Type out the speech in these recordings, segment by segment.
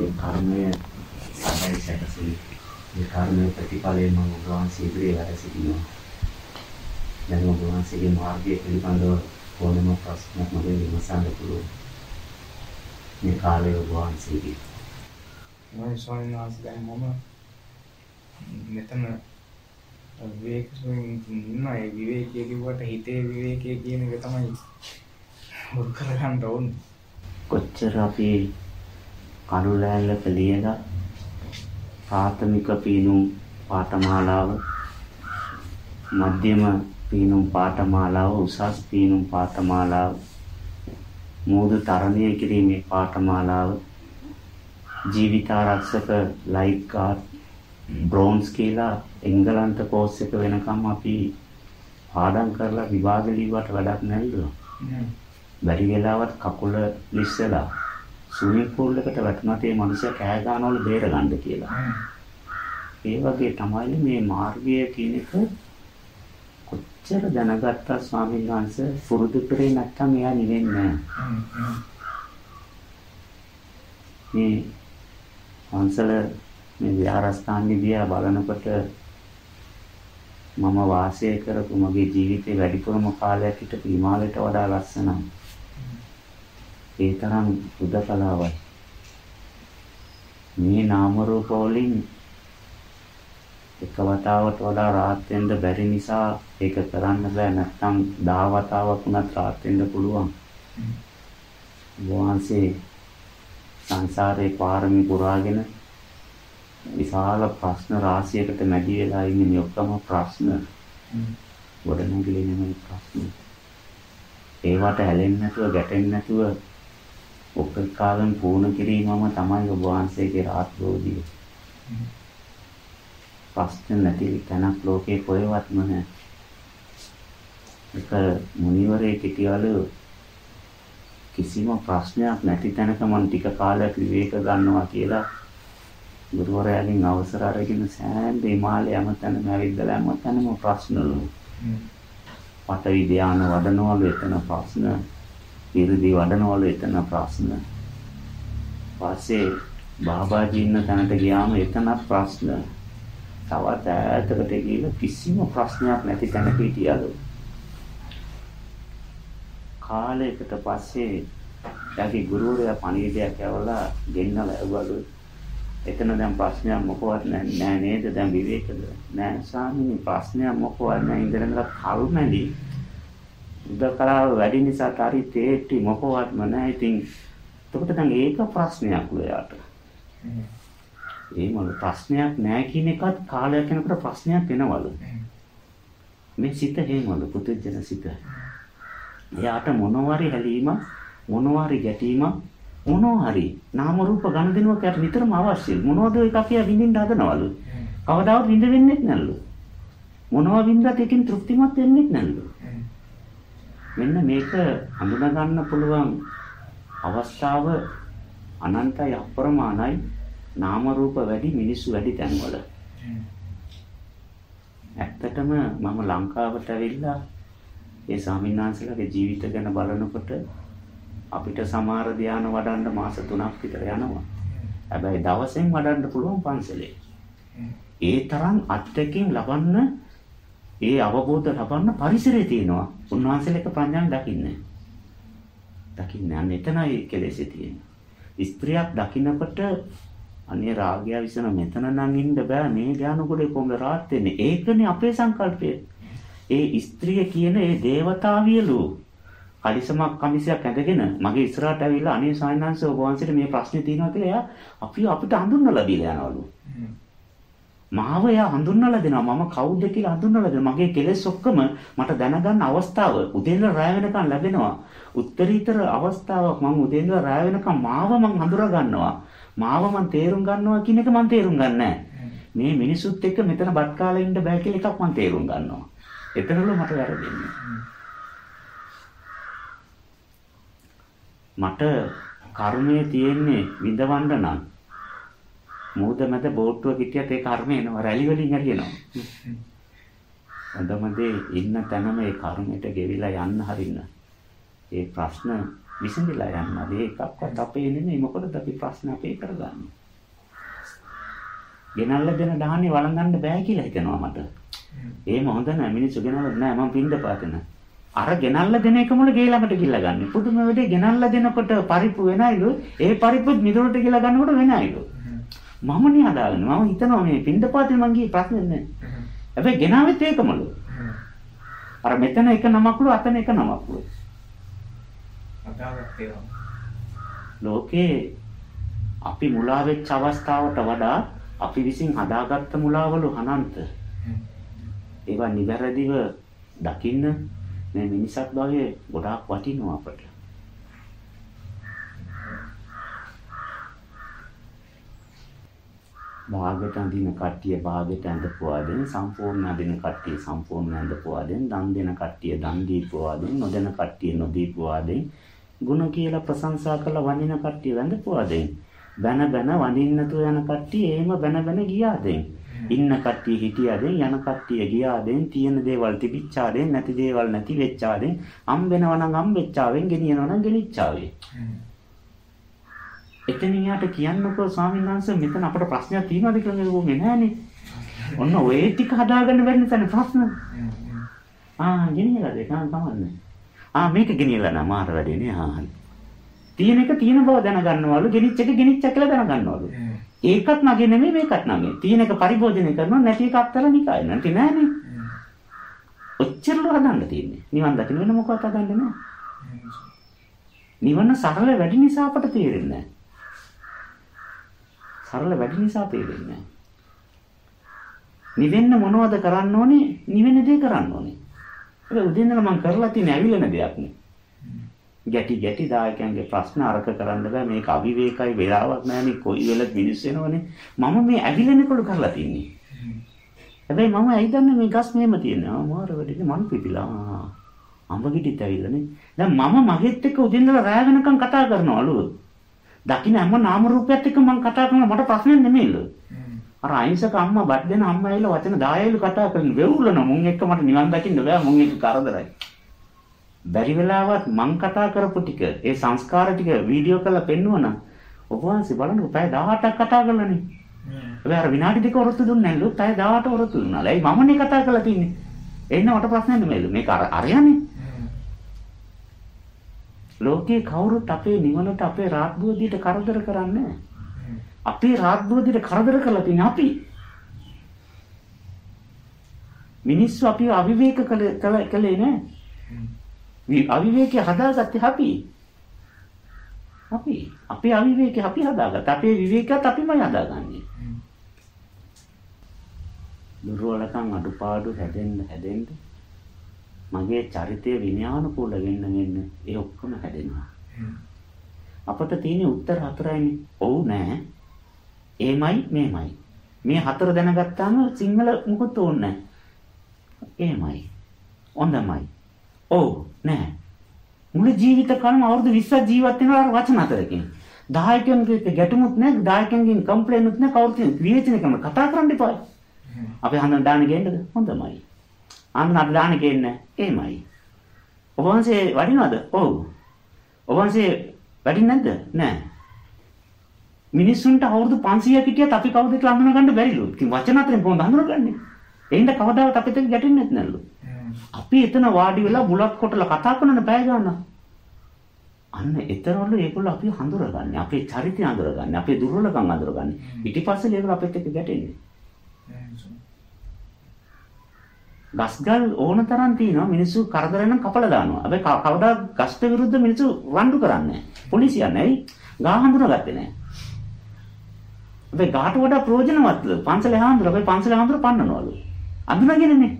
ඒ කර්මය සැබෑ සැකසී ඒ කර්මයේ ප්‍රතිඵලයෙන් මම ඔබ වහන්සේ ඉදිරියේ වැඩ සිටිනවා. දැන් ඔබ වහන්සේගේ මාර්ගය පිළිබඳව ඕනම ප්‍රශ්නයක් මගෙන් විමසන්න පුළුවන්. මේ කාලේ ඔබ වහන්සේගේ. මම ස්වාමීන් වහන්සේ දැන් මම මෙතන විවේකයෙන් ඉන්නා ඒ විවේකයේ කිව්වට හිතේ විවේකයේ කියන එක තමයි මුල් කරගන්න ඕනේ. කොච්චර අපි කණු ලෑල්ලක ලියලා ප්‍රාථමික පීනුම් පාඨමාලාව මධ්‍යම පීනුම් පාඨමාලාව උසස් පීනුම් පාඨමාලාව මෝද තරණය කිරීමේ පාඨමාලාව ජීවිතාරක්ෂක ලයිෆ් ගාඩ් බ්‍රෝන්ස් කියලා එංගලන්ත කෝස් එක වෙනකම් අපි පාඩම් කරලා විභාග ලියුවට වැඩක් නැල්ලු. බැරි වෙලාවත් කකුල ලිස්සලා ස්විමින් pool එකට වැටුණාට ඒ මනුස්සයා කෑ ගන්නවලු බේර ගන්න කියලා. ඒ වගේ තමයි මේ මාර්ගය කියන එක කොච්චර දැනගත්තා ස්වාමීන් වහන්සේ පුරුදු කරේ නැත්තම් එයා නිවෙන්නේ නැහැ. මේ වංශල මේ විහාරස්ථානෙ දිහා බලනකොට මම වාසය කරපු මගේ ජීවිතේ වැඩිපුරම කාලයක් හිටපු හිමාලයට වඩා ලස්සනයි. ඒ තරම් උදකලාවයි. මේ නාම රූප වලින් එක වතාවට වඩා රාත් වෙන්න බැරි නිසා ඒක කරන්න බෑ නැත්නම් 10 වතාවක් වුණත් රාත් වෙන්න පුළුවන්. වහන්සේ සංසාරේ පාරමී පුරාගෙන විශාල ප්‍රශ්න රාශියකට මැදි වෙලා ඉන්නේ මේ ඔක්කොම ප්‍රශ්න. ගොඩනැගිලි නෙමෙයි ප්‍රශ්න. ඒවට හැලෙන්නේ නැතුව ගැටෙන්නේ නැතුව උපකාරයෙන් පූර්ණ කිරීමම තමයි ඔබ වහන්සේගේ රාත්‍රෝදිය. ප්‍රශ්න නැති තැනක් ලෝකේ කොහෙවත්ම නැහැ. එක මුනිවරේ සිටියලු කිසිම ප්‍රශ්නයක් නැති තැනක මම ටික කාලයක් විවේක ගන්නවා කියලා ගුරුවරයාගෙන් අවසර අරගෙන සෑම හිමාලය යමතැනම ඇවිද්දලා යමතැනම ප්‍රශ්නලු. පටවි ධානය වඩනවලු එතන ප්‍රශ්න. ඉරිදි වඩනවලු එතන ප්‍රශ්න. පස්සේ බාබාජී ඉන්න තැනට ගියාම එතනත් ප්‍රශ්න. තවත් ඈතකට ගිහලා කිසිම ප්‍රශ්නයක් නැති තැනක හිටියලු. කාලයකට පස්සේ එයාගේ ගුරුවරයා පණිවිඩයක් ඇවලා ගෙන්නලා ඇව්වලු. එතන දැන් ප්‍රශ්නයක් මොකවත් නෑ නේද? දැන් විවේකද? නෑ ස්වාමීනි ප්‍රශ්නයක් මොකවත් නෑ ඉඳලා කල්මැලි. උදකලාව වැඩි නිසා තරි තේටි මොකවත්ම නෑ. ඉතින් එතකොට දැන් ඒක ප්‍රශ්නයක් ලයාට. ඒ මොන ප්‍රශ්නයක් නෑ කියන එකත් කාලයක් යනකොට ප්‍රශ්නයක් වෙනවලු. මේ සිත හේමලු පුදුජන සිත. එයාට මොනවාරි හැලීමක් මොනවාරි ගැටීමක් මොනවාරි නාම රූප ගනුදෙනුවක් යට නිතරම අවශ්‍යයි. මොනවද ඒක අපි විඳින්න හදනවලු. කවදාවත් විඳ වෙන්නේ නැල්ලු. මොනවා වින්දත් එකකින් තෘප්තිමත් වෙන්නේ නැල්ලු. මෙන්න මේක හඳුනා ගන්න පුළුවන් අවස්ථාව අනන්තයි අප්‍රමාණයි නාම රූප වැඩි මිනිස්සු වැඩි තැන්වල. ඇත්තටම මම ලංකාවට ඇවිල්ලා ඒ ස්වාමීන් වහන්සේලාගේ ජීවිත ගැන බලනකොට අපිට සමහර ධානය වඩන්න මාස 3ක් විතර යනවා. හැබැයි දවසෙන් වඩන්න පුළුවන් පන්සලේ. ඒ තරම් අත්‍යකින් ලබන්න ඒ අවබෝධ ලබන්න පරිසරය තියෙනවා. උන්වහන්සේලක ප්‍රඥාවෙන් දකින්නේ. දකින්නේ අන්න එතනයි කෙලෙසේ තියෙන්නේ. ස්ත්‍රියක් දකින්නකොට අනේ රාගය විසන මෙතන නම් ඉන්න බෑ මේ ඥානකොඩේ කොහොමද රාත් වෙන්නේ? ඒකනේ අපේ සංකල්පය. ඒ ස්ත්‍රිය කියන ඒ దేవතාවියලු කලිසමක් කමිසයක් ඇඳගෙන මගේ ඉස්සරහට ඇවිල්ලා අනේ සායනංශ ඔබ වහන්සේට මේ ප්‍රශ්නේ තියෙනවා කියලා එයා අපි අපිට හඳුන්වලා දීලා යනවලු. මාව එයා හඳුන්වලා දෙනවා මම කවුද කියලා හඳුන්වලා දෙනවා. මගේ කෙලෙස් ඔක්කොම මට දැනගන්න අවස්ථාව උදේල රැ වෙනකන් ලැබෙනවා. උත්තරීතර අවස්ථාවක් මම උදේල රැ වෙනකන් මාව මම හඳුනා ගන්නවා. මාව මම තේරුම් ගන්නවා කියන එක මම තේරුම් ගන්නෑ. මේ මිනිසුත් එක්ක මෙතන බත් කාලා ඉන්න බෑ කියලා එකක් මම තේරුම් ගන්නවා. එතනලු මට වැරදෙන්නේ. මට කර්මයේ තියෙන්නේ විඳවන්න නම් මූද මැද බෝට්ටුව කිටියට ඒ කර්මය එනවා රැලි වලින් හරියනවා. හොඳමදේ ඉන්න තැනම ඒ කර්මයට ගෙවිලා යන්න හරින්න. ඒ ප්‍රශ්න විසඳලා යනවා. ඒකක්වත් අපේ නෙමෙයි මොකද අපි ප්‍රශ්න අපේ කරගන්නේ. ගෙනල්ලා දෙන දාහනේ වළඳන්න බෑ කියලා හිතනවා මට. එහෙම හොඳ නෑ මිනිස්සු ගෙනල්ලා නෑ මම පින්ද පාතන. අර ගෙනල්ලා දෙන එක මුල ගේ ළඟට ගිහිල්ලා ගන්න. පුදුම වෙලේ ගෙනල්ලා දෙනකොට පරිප්පු වෙනයිලු. ඒ පරිප්පුත් මිදුලට ගිහිල්ලා ගන්නකොට වෙනයිලු. මම නේ හදාගන්නේ. මම හිතනවා මේ පින්ද පාතේ මං ගියේ ප්‍රශ්නේ නෑ. හැබැයි ගෙනාවෙත් ඒකමලු. අර මෙතන එක නමක්ලු අතන එක නමක්ලු. ලෝකේ අපි මුලා වෙච්ච අවස්ථාවට වඩා අපි විසින් හදාගත්ත මුලාවලු අනන්ත. ඒවා නිවැරදිව දකින්න මේ මිනිසක් භවයේ ගොඩාක් වටිනවා අපට. භාගයට අඳින කට්ටිය භාගයට ඇඳපුවා දෙන සම්පූර්ණ අඳින කට්ටිය සම්පූර්ණ ඇඳපුවා දෙන දන් දෙන කට්ටිය දන් දීපුවා දෙන නොදෙන කට්ටිය නොදීපුවා දෙන ಗುಣ කියලා ප්‍රශංසා කළ වඳින කට්ටිය වැඳපුවා දෙන. බැන බැන වඳින්න තු යන කට්ටිය එහෙම බැන බැන ගියා දෙන. ඉන්න කට්ටිය හිටියා දෙන යන කට්ටිය ගියා දෙන තියෙන දේවල් තිබිච්චා දෙන නැති දේවල් නැති වෙච්චා දෙන හම්බෙනවා නම් හම්බෙච්චාවෙන් ගෙනියනවා නම් ගෙනිච්චාවේ එතනින් යාට කියන්නකෝ ස්වාමීන් වහන්සේ මෙතන අපට ප්‍රශ්නයක් තියෙනවද කියලා ඕනේ නෑනේ. ඔන්න ඔය ටික හදාගන්න බැරි නිසා ප්‍රශ්න. ආ ගෙනියලාද ඒක තමයි. ආ මේක ගෙනියලා නෑ මාර වැඩේ නේ ආ. තියෙන එක තියෙන බව දැනගන්නවලු ගෙනිච්ච එක ගෙනිච්ච කියලා දැනගන්නවලු. ඒකත් නගේ නෙමෙයි මේකත් නගේ. තියෙන එක පරිභෝජනය කරනවා නැති එක අත්තර නිකයි නැති නෑනේ. ඔච්චරල හදන්න තියෙන්නේ. නිවන් දකින්න වෙන මොකවත් හදන්න නෑ. නිවන සරල වැඩි නිසා අපට තේරෙන්නේ නෑ. සරල වැඩි නිසා තේරෙන්නේ නැහැ. නිවෙන්න මොනවද කරන්න ඕනේ? නිවෙන දේ කරන්න ඕනේ. ඒක උදින්නල මම කරලා තියෙන ඇවිලෙන දෙයක් නේ. ගැටි ගැටි දායකයන්ගේ ප්‍රශ්න අරක කරන්න බෑ මේක අවිවේකයි වෙලාවක් නෑනේ කොයි වෙලත් මිනිස් වෙනවනේ මම මේ ඇවිලෙනකොට කරලා තින්නේ හැබැයි මම ඇයි දන්නේ මේ ගස් මෙහෙම තියෙනවා මාර වෙඩේ මන් පිපිලා අඹ ගිටිත් ඇවිල්ලානේ දැන් මම මගෙත් එක්ක උදින්නලා රෑ වෙනකන් කතා කරනවලු දකින්න හැම නාම රූපයත් එක්ක මම කතා කරනවා මට ප්‍රශ්නයක් නෙමෙයිලු. අර අහිංසක අම්මා බත් දෙන අම්මා ඇවිල්ලා වචන 10යිලු කතා කරන වෙවුලන මුන් එක්ක මට නිවන් දකින්න බෑ මුන් එක්ක කරදරයි. බැරි වෙලාවත් මං කතා කරපු ටික ඒ සංස්කාර ටික වීඩියෝ කරලා පෙන්නුවනම් ඔබ වහන්සේ බලන්න පැය 18ක් කතා කරලානේ. හැබැයි අර විනාඩි දෙක ඔරොත්තු දුන්නේ නැල්ලු පැය 18 ඔරොත්තු දුන්නා. ඇයි මමනේ කතා කරලා තින්නේ. එන්න මට ප්‍රශ්නයක් නෙමෙයිලු. මේක අර අරයනේ. ලෝකේ කවුරුත් අපේ නිවනට අපේ රාත්බෝධියට කරදර කරන්නේ අපේ රාත්බෝධියට කරදර කරලා තියෙන අපි. මිනිස්සු අපි අවිවේක කළේ නෑ. අවිවේකේ හදාගත්තේ අපි. අපි අපේ අවිවේකේ අපි හදාගත්ත. අපේ විවේකයත් අපිමයි හදාගන්නේ. දුර්වලකම් අඩුපාඩු හැදෙන්න හැදෙන්න මගේ චරිතය විනයානුකූල වෙන්න වෙන්න ඒ ඔක්කොම හැදෙනවා. අපට තියෙන උත්තර හතරයිනේ. ඔව් නෑ. ඒමයි මේමයි. මේ හතර දැනගත්තාම සිංහල මුකුත් ඕනේ නෑ. ඒමයි. හොඳමයි. ඔව් නෑ. මුළු ජීවිත කාලෙම අවුරුදු 20ක් ජීවත් වෙනවා වචන හතරකින්. 10කින්ගේ ගැටුමුත් නෑ 10කින්ගෙන් කම්ප්ලේන්ුත් නෑ කවුරුත් විවේචනය කරන කතා කරන්න එපා. අපි හන්දන දාන ගේන්නද? හොඳමයි. අන්න අඩදාන කියන්නේ එහෙමයි. ඔබ වහන්සේ වඩිනවද? ඔව්. ඔබ වහන්සේ වඩින්නේ නැද්ද? නෑ. මිනිස්සුන්ට අවුරුදු 500ක් හිටියත් අපි කවුද කියලා හඳුනා ගන්න බැරිලු. ඉතින් වචන අතරින් කොහොමද හඳුනාගන්නේ? එහෙනම් කවදාවත් අපිට ගැටෙන්නේ නැත්නම්ලු. අපි එතන වාඩි වෙලා බුලත් කොටලා කතා කරන බෑ ගන්න. අන්න එතරම්ලු ඒගොල්ලෝ අපි හඳුරගන්නේ. අපේ චරිතය හඳුරගන්නේ. අපේ දුර්වලකම් හඳුරගන්නේ. පිටිපස්සේ ඒගොල්ලෝ අපිට එක්ක ගැටෙන්නේ. ගස්ගල් ඕන තරම් තියෙනවා මිනිස්සු කරදර නම් කපලා දානවා. හැබැයි කවදා ගස්ට විරුද්ධ මිනිස්සු රණ්ඩු කරන්නේ නැහැ. පොලිසිය නැයි ගා හඳුනාගත්තේ නැහැ. හැබැයි ගාට වඩා ප්‍රයෝජනවත්ද? පන්සලේ හාමුදුර හැබැයි පන්සලේ හාමුදුර පන්නනවලු. අඳුනගෙනනේ.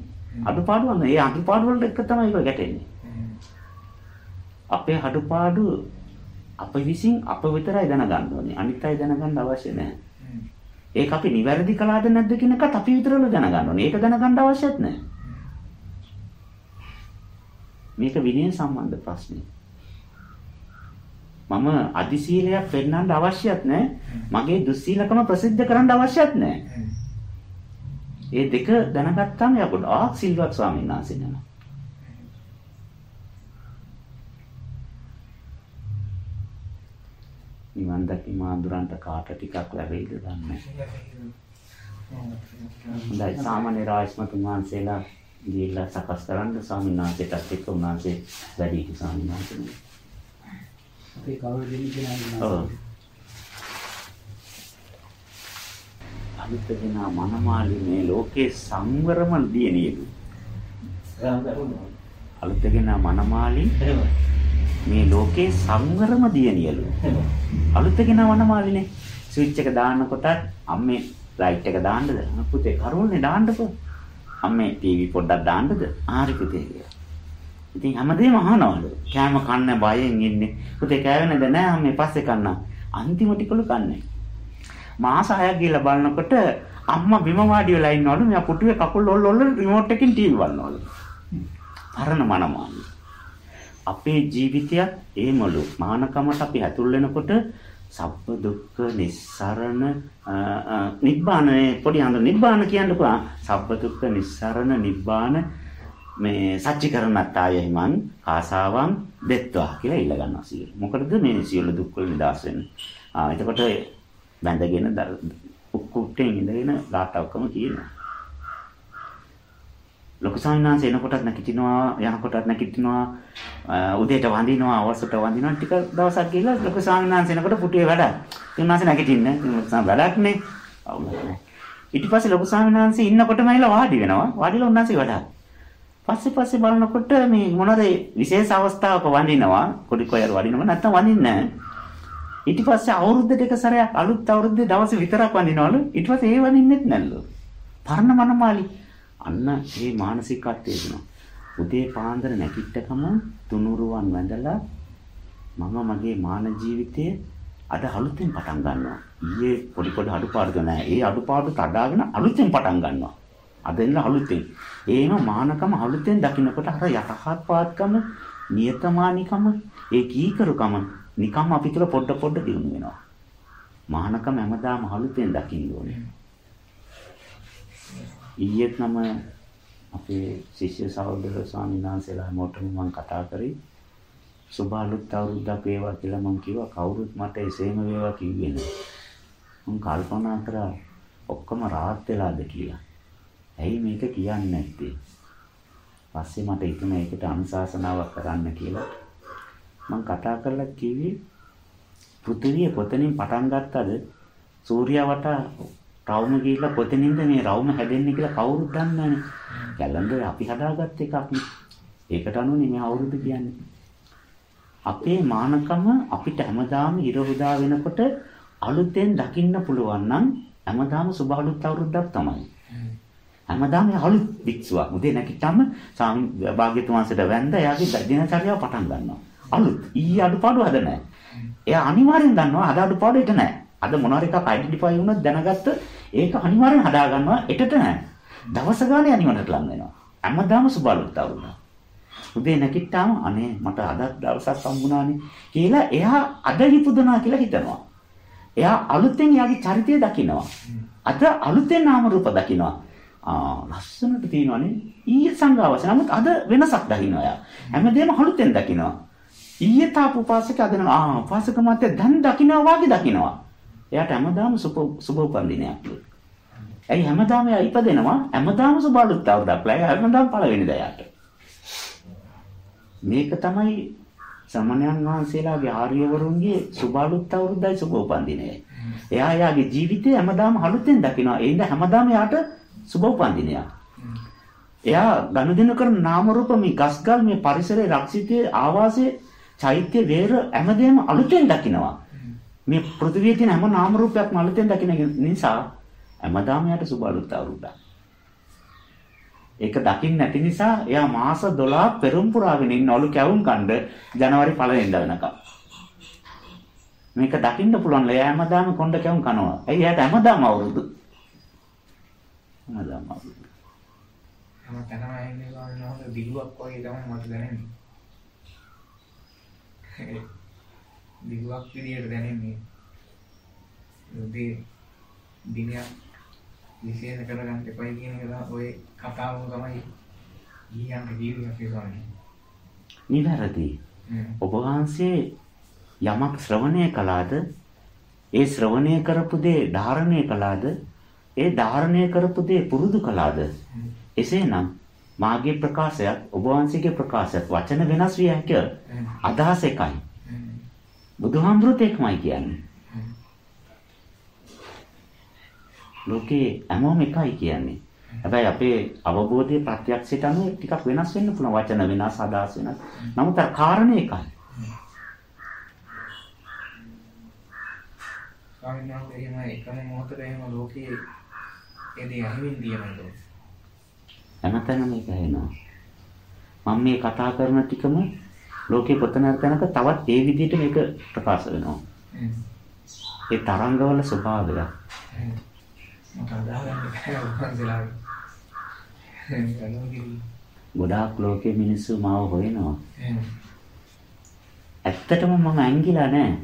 අඩුපාඩු වන්න. ඒ අඩුපාඩු වලට එක තමයි ඒක ගැටෙන්නේ. අපේ අඩුපාඩු අප විසින් අප විතරයි දැනගන්න ඕනේ. අනිත් අය දැනගන්න අවශ්‍ය නැහැ. ඒක අපි නිවැරදි කළාද නැද්ද කියන එකත් අපි විතරම දැනගන්න ඕනේ. ඒක දැනගන්න අවශ්‍යත් නැහැ. මේක විනය සම්බන්ධ ප්‍රශ්නේ. මම අදිශීලයක් පෙන්වන්න අවශ්‍යත් නැහැ. මගේ දුස්සීලකම ප්‍රසිද්ධ කරන්න අවශ්‍යත් නැහැ. ඒ දෙක දැනගත්තාම යා ගොඩාක් සිල්වත් ස්වාමීන් වහන්සේ නම. නිවන් දැකීම ආඳුරන්ට කාට ටිකක් ලැබෙයිද දන්නේ හොඳයි සාමාන්‍ය රාජ්‍යමතුන් වහන්සේලා ගිහිල්ලා සකස් කරන්න ස්වාමීන් වහන්සේටත් එක්ක උන්වහන්සේ වැඩි හිටි ස්වාමීන් වහන්සේ. අපේ කවුරු දෙන්නේ කියලා ඔව්. අනිත්‍යන මනමාලි මේ ලෝකේ සංවරම දියනියලු. අලුතගෙන මනමාලි මේ ලෝකේ සංවරම දියනියලු. අලුතගෙන මනමාලිනේ ස්විච් එක දාන්නකොට අම්මේ ලයිට් එක දාන්නද පුතේ කරුල්නේ දාන්නකෝ අම්මේ ටීවී පොඩ්ඩක් දාන්නද ආරි පුතේ කියලා. ඉතින් හැමදේම අහනවලු. කෑම කන්න බයෙන් ඉන්නේ. පුතේ කෑවෙනද නෑ අම්මේ පස්සේ කන්නම්. අන්තිම ටිකලු කන්නේ. මාස 6ක් ගිහලා බලනකොට අම්මා බිම වාඩි වෙලා ඉන්නවලු. මෙයා පුටුවේ කකුල් ඔල්ල ඔල්ල රිමෝට් එකකින් ටීවී බලනවලු. පරණ මනමාලි. අපේ ජීවිතයත් ඒමලු. මානකමට අපි ඇතුල් වෙනකොට සබ්බ දුක්ඛ නිස්සරණ නිබ්බාන පොඩි අඳ නිබ්බාන කියන්නකෝ සබ්බ දුක්ඛ නිස්සරණ නිබ්බාන මේ සච්චිකරණත්තායයි මං ආසාවන් දෙත්වා කියලා ඉල්ල ගන්නවා සියලු. මොකටද මේ සියලු දුක් වල නිදහස් වෙන්නේ. ආ එතකොට බැඳගෙන උක්කුට්ටෙන් ඉඳගෙන ගාත ඔක්කොම කියනවා. ලොකු සාමිනාංශ එනකොටත් නැගිටිනවා යනකොටත් නැගිටිනවා උදේට වඳිනවා අවසට වඳිනවා ටික දවසක් ගිහලා ලොකු සාමිනාංශ එනකොට පුටුවේ වැඩ. තුන්නාසේ නැගිටින්න වැඩක් නේ. ඊට පස්සේ ලොකු සාමිනාංශ ඉන්නකොටම ඇවිල්ලා වාඩි වෙනවා. වාඩිලා උන්නාසේ වැඩ. පස්සේ පස්සේ බලනකොට මේ මොනවාද විශේෂ අවස්ථාවක වඳිනවා පොඩි කොයර වඳිනවා නැත්නම් වඳින්නේ නැහැ. ඊට පස්සේ අවුරුද්දට එක සැරයක් අලුත් අවුරුද්දේ දවස් විතරක් වඳිනවලු. ඊට පස්සේ ඒ වඳින්නෙත් නැල්ලු. පරණ මනමාලි. අන්න මේ මානසිකත්වය දෙනවා. උදේ පාන්දර නැගිට්ටකම තුනුරුවන් වැඳලා මම මගේ මාන ජීවිතයේ අද අලුතෙන් පටන් ගන්නවා. ඊයේ පොඩි පොඩි අඩුපාඩු නැහැ. ඒ අඩුපාඩු කඩාගෙන අලුතෙන් පටන් ගන්නවා. අද ඉන්න අලුතෙන්. ඒම මානකම අලුතෙන් දකින්නකොට අර යටහත්පාත්කම, නියතමානිකම, ඒ කීකරුකම නිකම් අපි තුල පොඩ පොඩ දිනු වෙනවා. මානකම හැමදාම අලුතෙන් දකින්න ඕනේ. ඊයේත් නම අපේ ශිෂ්‍ය සහෝදර ස්වාමීන් වහන්සේලා හැමෝටම මම කතා කරේ සුබ අලුත් අවුරුද්දක් වේවා කියලා මම කිව්වා කවුරුත් මට එසේම වේවා කිව්වේ නෑ. මම කල්පනා කරා ඔක්කොම rahat වෙලාද කියලා. ඇයි මේක කියන්නේ නැත්තේ? පස්සේ මට හිතුණා ඒකට අනුශාසනාවක් කරන්න කියලා. මම කතා කරලා කිව්වේ පෘථිවිය පොතනින් පටන් ගත්තද සූර්යයා වටා රවුම ගිහිල්ලා පොතනින්ද මේ රවුම හැදෙන්නේ කියලා කවුරුත් දන්නේ නැහැ. කැලෙන්ඩර් අපි හදාගත්ත එකක් නේ. ඒකට අනුවනේ මේ අවුරුදු කියන්නේ. අපේ මානකම අපිට හැමදාම ඉර උදා වෙනකොට අලුතෙන් දකින්න පුළුවන් නම් හැමදාම සුබ අලුත් අවුරුද්දක් තමයි. හැමදාම අලුත් වික්ෂුවක්. උදේ නැගිට්ටම සාමි භාග්‍යතුන් වහන්සේට වැඳ එයාගේ දිනචර්යාව පටන් ගන්නවා. අලුත්. ඊයේ අඩුපාඩු හද නැහැ. එයා අනිවාර්යෙන් දන්නවා අද අඩුපාඩු ඊට නැහැ. අද මොනවාරි එකක් අයිඩෙන්ටිෆයි වුණොත් දැනගත්ත ඒක අනිවාර්යෙන් හදා ගන්නවා එටට නැහැ. දවස ගානේ අනිවාර්යට ලං වෙනවා. හැමදාම සුබ අලුත් අවුරුද්දක්. උදේ නැගිට්ටාම අනේ මට අද දවසක් හම්බුණානේ කියලා එයා අද හිතුදනා කියලා හිතනවා. එයා අලුතෙන් යාගේ චරිතය දකිනවා. අද අලුතෙන් නාම රූප දකිනවා. ආ ලස්සනට තියෙනවනේ ඊයේ සංගාවස නමුත් අද වෙනසක් දකින්නවා යා. හැමදේම අලුතෙන් දකිනවා. ඊයේ තාප උපාසක අද ආ උපාසක මාත්‍ය දැන් දකින්නවා වාගේ දකින්නවා. එයාට හැමදාම සුබ සුබ උපන්දිනයක්. ඇයි හැමදාම එයා ඉපදෙනවා හැමදාම සුබ අලුත් අවුරුද්දක් ලයි හැමදාම පළවෙනි දයාට. මේක තමයි සමණයන් වහන්සේලාගේ ආර්යවරුන්ගේ සුබ අලුත් අවුරුද්දයි සුබ උපන්දිනයයි. එයා යාගේ ජීවිතේ හැමදාම අලුතෙන් දකිනවා. ඒ ඉඳ හැමදාම යාට සුබ උපන්දිනයක්. එයා ගනුදෙනු කරන නාම රූප මේ ගස්ගල් මේ පරිසරයේ රක්ෂිතයේ ආවාසයේ චෛත්‍ය වේර හැමදේම අලුතෙන් දකිනවා. මේ පෘථිවියේ තියෙන හැම නාම රූපයක්ම අලුතෙන් දකින නිසා හැමදාම යාට සුබ අලුත් අවුරුද්දක්. ඒක දකින්න නැති නිසා එයා මාස 12 පෙරම් පුරාගෙන ඉන්නවලු කැවුම් කණ්ඩ ජනවාරි 1 වෙනිදා වෙනකම්. මේක දකින්න පුළුවන් ලෑ හැමදාම කොණ්ඩ කැවුම් කනවා. ඇයි එයාට හැමදාම අවුරුදු. හැමදාම අවුරුදු. හැම තැනම ඇන්නේ ගානවල දිලුවක් වගේ තමයි මට දැනෙන්නේ. දිලුවක් විදියට දැනෙන්නේ. උදේ දිනයක් විශේෂ කරගන්න එපයි කියන එක ඔය කතාවම තමයි ඊයන්ට ජීවිතය ගානේ. නිවැරදි. ඔබ වහන්සේ යමක් ශ්‍රවණය කළාද ඒ ශ්‍රවණය කරපු දේ ධාරණය කළාද? ඒ ධාරණය කරපු දේ පුරුදු කළාද? එසේනම් මාගේ ප්‍රකාශයත් ඔබ වහන්සේගේ ප්‍රකාශයත් වචන වෙනස් විය හැකිය. අදහස එකයි. බුදුහාමුදුරුවෝ ඒකමයි කියන්නේ. ලෝකේ හැමෝම එකයි කියන්නේ. හැබැයි අපේ අවබෝධයේ ප්‍රත්‍යක්ෂයට අනුව ටිකක් වෙනස් වෙන්න පුළුවන් වචන වෙනස් අදහස් වෙනස්. නමුත් අර කාරණේ එකයි. වහන්සේ එහෙම එකම මොහොතට එහෙම ලෝකයේ එදී අහිමින් දියනද හැමතැනම ඒක ඇහෙනවා. මම මේ කතා කරන ටිකම ලෝකේ කොතනක තැනක තවත් ඒ විදිහට මේක ප්‍රකාශ වෙනවා. ඒ තරංගවල ස්වභාවය. ගොඩාක් ලෝකේ මිනිස්සු මාව හොයනවා. ඇත්තටම මම ඇංගිලා නැහැ.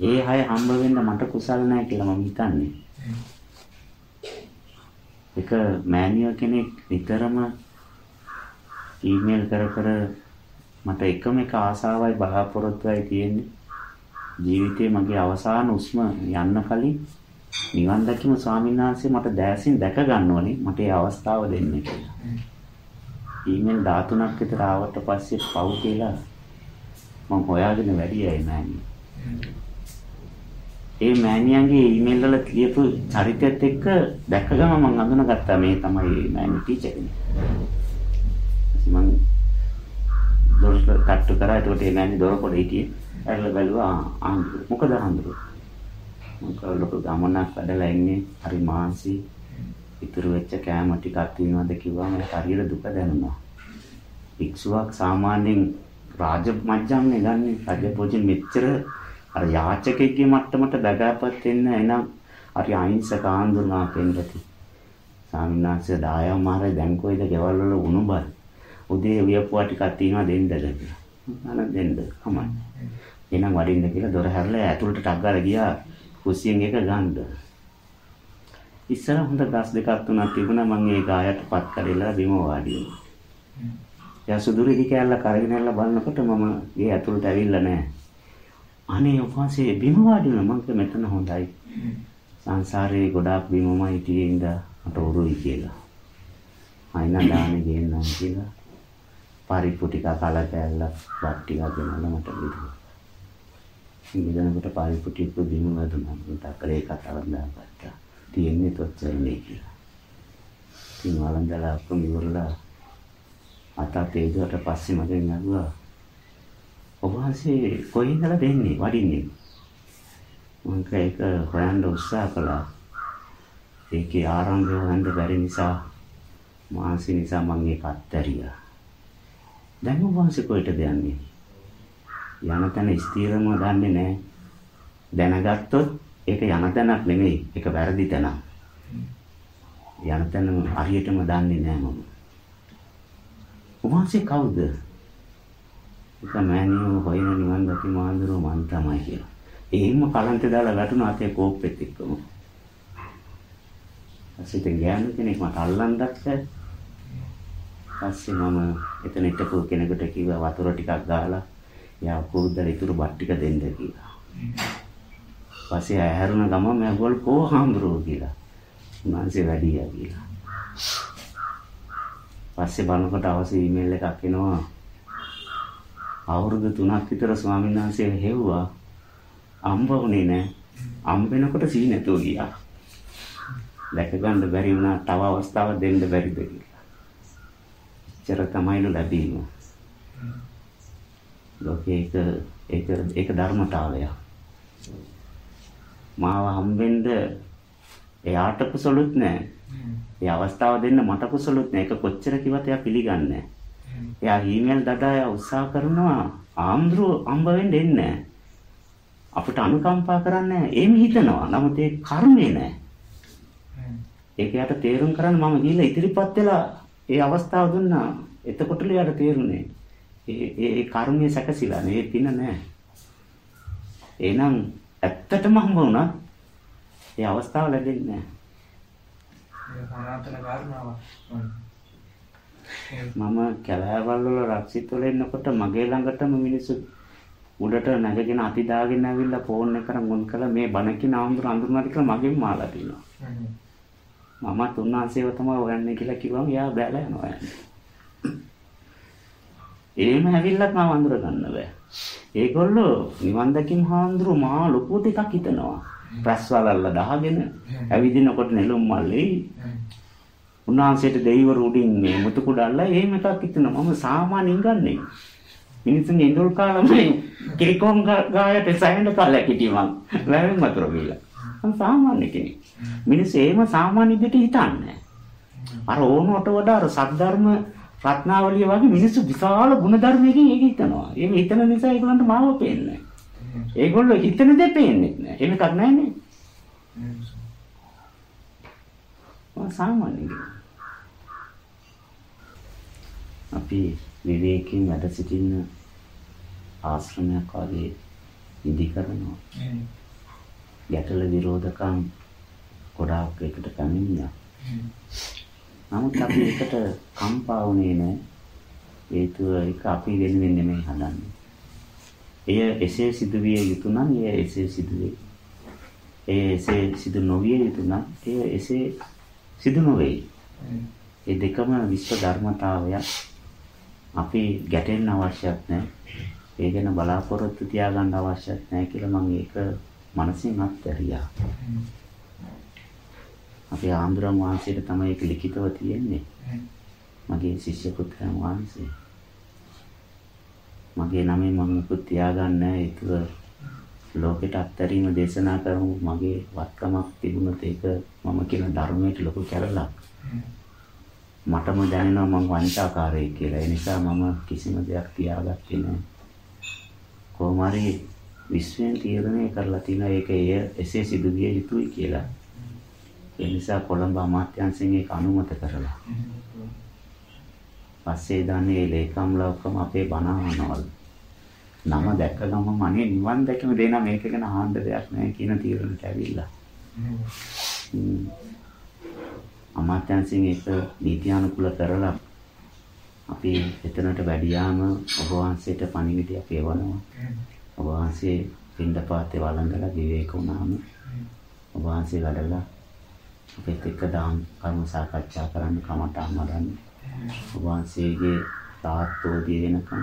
ඒ අය හම්බ වෙන්න මට කුසල් නැහැ කියලා මම හිතන්නේ. එක මෑනියෝ කෙනෙක් විතරම ඊමේල් කර කර මට එකම එක ආසාවයි බලාපොරොත්තුවයි තියෙන්නේ ජීවිතේ මගේ අවසාන උස්ම යන්න කලින් නිවන් දැකීම ස්වාමීන් වහන්සේ මට දැසින් දැක ගන්න ඕනේ මට ඒ අවස්ථාව දෙන්න කියලා. ඊමේල් 13ක් විතර ආවට පස්සේ පව් කියලා මම හොයාගෙන වැඩි ඇයි මෑණියෝ. ඒ මෑණියන්ගේ ඊමේල් වල ලියපු චරිතයත් එක්ක දැක්ක ගම මම අඳුනගත්තා මේ තමයි මෑණි ටීචර් කෙනෙක්. මම දොර කට්ටු කරා ඒකට ඒ මෑණි දොර පොඩ හිටියේ. ඇරලා බැලුවා ආන්දර. මොකද ආන්දර? මොකද ලොකු ගමනක් වැඩලා ඉන්නේ හරි මාන්සි. ඉතුරු වෙච්ච කෑම ටිකක් තියනවාද කිව්වම හරියට දුක දැනුණා. භික්ෂුවක් සාමාන්‍යයෙන් රාජ මජ්ජම්නේ ගන්නේ රජ පොජි මෙච්චර අර යාචකෙක්ගේ මට්ටමට බගාපත් වෙන්න එනම් හරි අහිංසක ආන්දුනා පෙන්වති. ස්වාමීන් වහන්සේ දායව මාරේ දැන් කොයිද ගෙවල් වල උණු බල. උදේ උයපුවා ටිකක් තියනවා දෙන්නද කියලා. අන දෙන්න කමයි. එහෙනම් වඩින්න කියලා දොර හැරලා ඇතුළට ටක් ගාලා ගියා කුස්සියෙන් එක ගන්න. ඉස්සර හොඳ ගස් දෙකක් තුනක් තිබුණා මම ඒ ගායටපත් කරලා බිම වාඩි වුණා. යා සුදුරු ඉදි කැල්ල කරගෙන යලා බලනකොට මම ගේ ඇතුළට ඇවිල්ලා නැහැ. අනේ උපවාසයේ බිම වාඩි වුණා මම මෙතන හොඳයි. සංසාරේ ගොඩාක් බිමමයි හිටියේ ඉඳා මට උරුයි කියලා. අයින දානේ ගේන්නම් කියලා. පරිප්පු ටික කලා කෑල්ල වත් ටික ගෙනල්ලා මට බෙදුවා. ඉඳනකොට පරිප්පු ටික බිම වැදුනා. මට අකලේ කතාවක් දාගත්තා. තියෙන්නේ තොච්චරනේ කියලා. ඉතින් වළඳලා ඔක්කොම ඉවරලා අතත් ඒකට පස්සේ මගෙන් අහුවා ඔබ වහන්සේ කොහේ ඉඳලා දෙන්නේ වඩින්නේ මම ඒක හොයන්න උත්සාහ කළා ඒකේ ආරම්භය හොයන්න බැරි නිසා මානසික නිසා මම ඒක අත්හැරියා දැන් ඔබ වහන්සේ කොහෙටද යන්නේ යන තැන ස්ථිරම දන්නේ නැහැ දැනගත්තොත් ඒක යන තැනක් නෙමෙයි ඒක වැරදි තැනක් යන තැන හරියටම දන්නේ නැහැ මම උන්වහන්සේ කවුද? ඒක මෑණියෝ හොයන නිවන් දකි මාඳුරෝ මන් තමයි කියලා. එහෙම කලන්ත දාලා වැටුණා අතේ කෝප්පෙත් එක්කම. ඊට ගෑනු කෙනෙක් මට අල්ලන් දැක්කා. පස්සේ මම එතන හිටපු කෙනෙකුට කිව්වා වතුර ටිකක් ගාලා යා කුරුද්දල ඉතුරු බත් ටික දෙන්න කියලා. පස්සේ ඇහැරුණ ගමන් මම ගෝල් කෝ හාමුදුරුවෝ කියලා. උන්වහන්සේ වැඩියා කියලා. පස්සේ බලනකොට අවශ්‍ය ඊමේල් එකක් එනවා. අවුරුදු 3ක් විතර ස්වාමීන් වහන්සේ හෙව්වා. අම්බ වුණේ නැහැ. අම්බ වෙනකොට සී නැතුව ගියා. දැක ගන්න බැරි වුණා තව අවස්ථාවක් දෙන්න බැරිද කියලා. එච්චර තමයිලු ලැබීම. ලෝකේක ඒක ඒක ධර්මතාවය. මාව හම්බෙන්න එයාට කුසලුත් නැහැ. ඒ අවස්ථාව දෙන්න මට කුසලුත් නැහැ. ඒක කොච්චර කිව්වත් එයා පිළිගන්නේ නැහැ. එයා ඊමේල් දඩා එයා උත්සාහ කරනවා ආම්ද්‍රෝ අම්බ වෙන්න එන්නේ අපිට අනුකම්පා කරන්නේ එහෙම හිතනවා. නමුත් ඒ කර්මේ නැහැ. ඒක යට තේරුම් කරන්න මම ගිහිල්ලා ඉදිරිපත් වෙලා ඒ අවස්ථාව දුන්නා. එතකොටලු යට තේරුනේ. ඒ ඒ කර්මයේ සැකසিলা නේ පින නැහැ. එහෙනම් ඇත්තටම හම්බ වුණා. ඒ අවස්ථාව ලැබෙන්නේ කාරණාවක්. මම කැලෑවල් වල රක්සිත වල ඉන්නකොට මගේ ළඟටම මිනිස්සු උඩට නැගගෙන අති දාගෙන ඇවිල්ලා ෆෝන් එක කරන් මුන් කළා මේ බණ කියන ආඳුර අඳුරනද කියලා මගෙන් මාලා තිනවා. මම තුන්වන්සේව තමයි හොයන්නේ කියලා කිව්වම එයා බැලලා යනවා යන්නේ. එහෙම ඇවිල්ලත් මම අඳුර ගන්න බෑ. ඒගොල්ලෝ නිවන් දැකීම හාඳුරු මා ලොකු ටිකක් හිතනවා. ප්‍රස් වලල්ල දාගෙන ඇවිදිනකොට නෙළුම් මල්ලේ උන්වහන්සේට දෙවිවරු උඩින් මේ මුතු කුඩල්ලා එහෙම එකක් හිතනවා. මම සාමාන්‍යයෙන් ගන්නෙ. මිනිස්සුන් ඉඳුල් කාලම කිරිකොම් ගායට සැහෙන්න කාලයක් හිටියේ මං. වැවෙන් වතුර බීලා. මම සාමාන්‍ය කෙනෙක්. මිනිස්සු එහෙම සාමාන්‍ය විදිහට හිතන්නේ අර ඕනකට වඩා අර සද්ධර්ම රත්නාවලිය වගේ මිනිස්සු විශාල ගුණධර්මයකින් ඒක හිතනවා. එහෙම හිතන නිසා ඒගොල්ලන්ට මාව පේන්නේ ඒගොල්ලෝ හිතන දේ පේන්නේ නැහැ. එහෙම එකක් නැහැ නේ. මම සාමාන්‍ය කෙනෙක්. අපි විවේකයෙන් වැඩ සිටින්න ආශ්‍රමයක් වගේ ඉදි කරනවා. ගැටල විරෝධකම් ගොඩාක් එකට පැමිණියා. නමුත් අපි ඒකට කම්පා වුණේ නැහැ. හේතුව ඒක අපි වෙනුවෙන් නෙමෙයි හදන්නේ. එය එසේ සිදුවිය යුතු නම් එය එසේ සිදුවේ. එය එසේ සිදු නොවිය යුතු නම් එය එසේ සිදු නොවේ. ඒ දෙකම විශ්ව ධර්මතාවයක්. අපි ගැටෙන්න අවශ්‍යත් නැහැ. ඒ ගැන බලාපොරොත්තු තියාගන්න අවශ්‍යත් නැහැ කියලා මම ඒක මනසින් අත්හැරියා. අපේ ආන්දරම් වහන්සේට තමයි ඒක ලිඛිතව තියෙන්නේ. මගේ ශිෂ්‍ය පුත්‍රයන් වහන්සේ. මගේ නමේ මම මුකුත් තියාගන්නේ නැහැ. ඒක ලෝකෙට අත්හැරීම දේශනා කරමු මගේ වත්කමක් තිබුණත් ඒක මම කියන ධර්මයට ලොකු කැලලක්. මටම දැනෙනවා මම වංචාකාරයෙක් කියලා. ඒ නිසා මම කිසිම දෙයක් තියාගත්තේ නැහැ. කොහොම හරි විශ්වයෙන් තීරණය කරලා තියෙනවා ඒක එය එසේ සිදු විය යුතුයි කියලා. ඒ නිසා කොළඹ අමාත්‍යාංශයෙන් ඒක අනුමත කරලා. පස්සේ දන්නේ ලේකම්ලා ඔක්කොම අපේ බණවනවල. නම දැක්ක ගමන් අනේ නිවන් දැකීම දෙන මේක ගැන අහන්න දෙයක් නැහැ කියන තීරණයට ඇවිල්ලා. අමාත්‍යාංශයෙන් ඒක නීතියානුකූල කරලා අපි එතනට වැඩියාම ඔබ වහන්සේට පණිවිඩයක් එවනවා. ඔබ වහන්සේ පින්දපාතේ වළඳලා විවේක වුණාම ඔබ වහන්සේ වැඩලා අපිත් එක්ක දාම් කර්ම සාකච්ඡා කරන්න කමටහන් වඩන්න. ඔබ වහන්සේගේ තාත්තෝදී වෙනකම්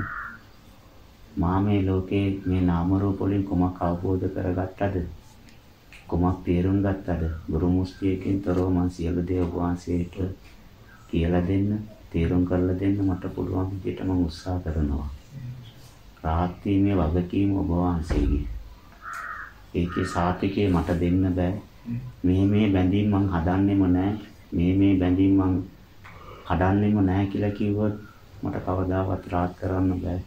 මා මේ ලෝකේ මේ නාම රූප වලින් කුමක් අවබෝධ කරගත්තද? කුමක් තේරුම් ගත්තද? ගුරු මුස්තියකින් තොරව මම සියලු දේ ඔබ වහන්සේට කියලා දෙන්න, තේරුම් කරලා දෙන්න මට පුළුවන් විදිහට මම උත්සාහ කරනවා. රාත්‍රීමේ වගකීම ඔබ වහන්සේගේ. ඒකේ සාතිකේ මට දෙන්න බෑ. මේ මේ බැඳීම් මං හදන්නෙම නෑ. මේ මේ බැඳීම් මං හදන්නෙම නෑ කියලා කිව්වොත් මට කවදාවත් රාත් කරන්න බෑ.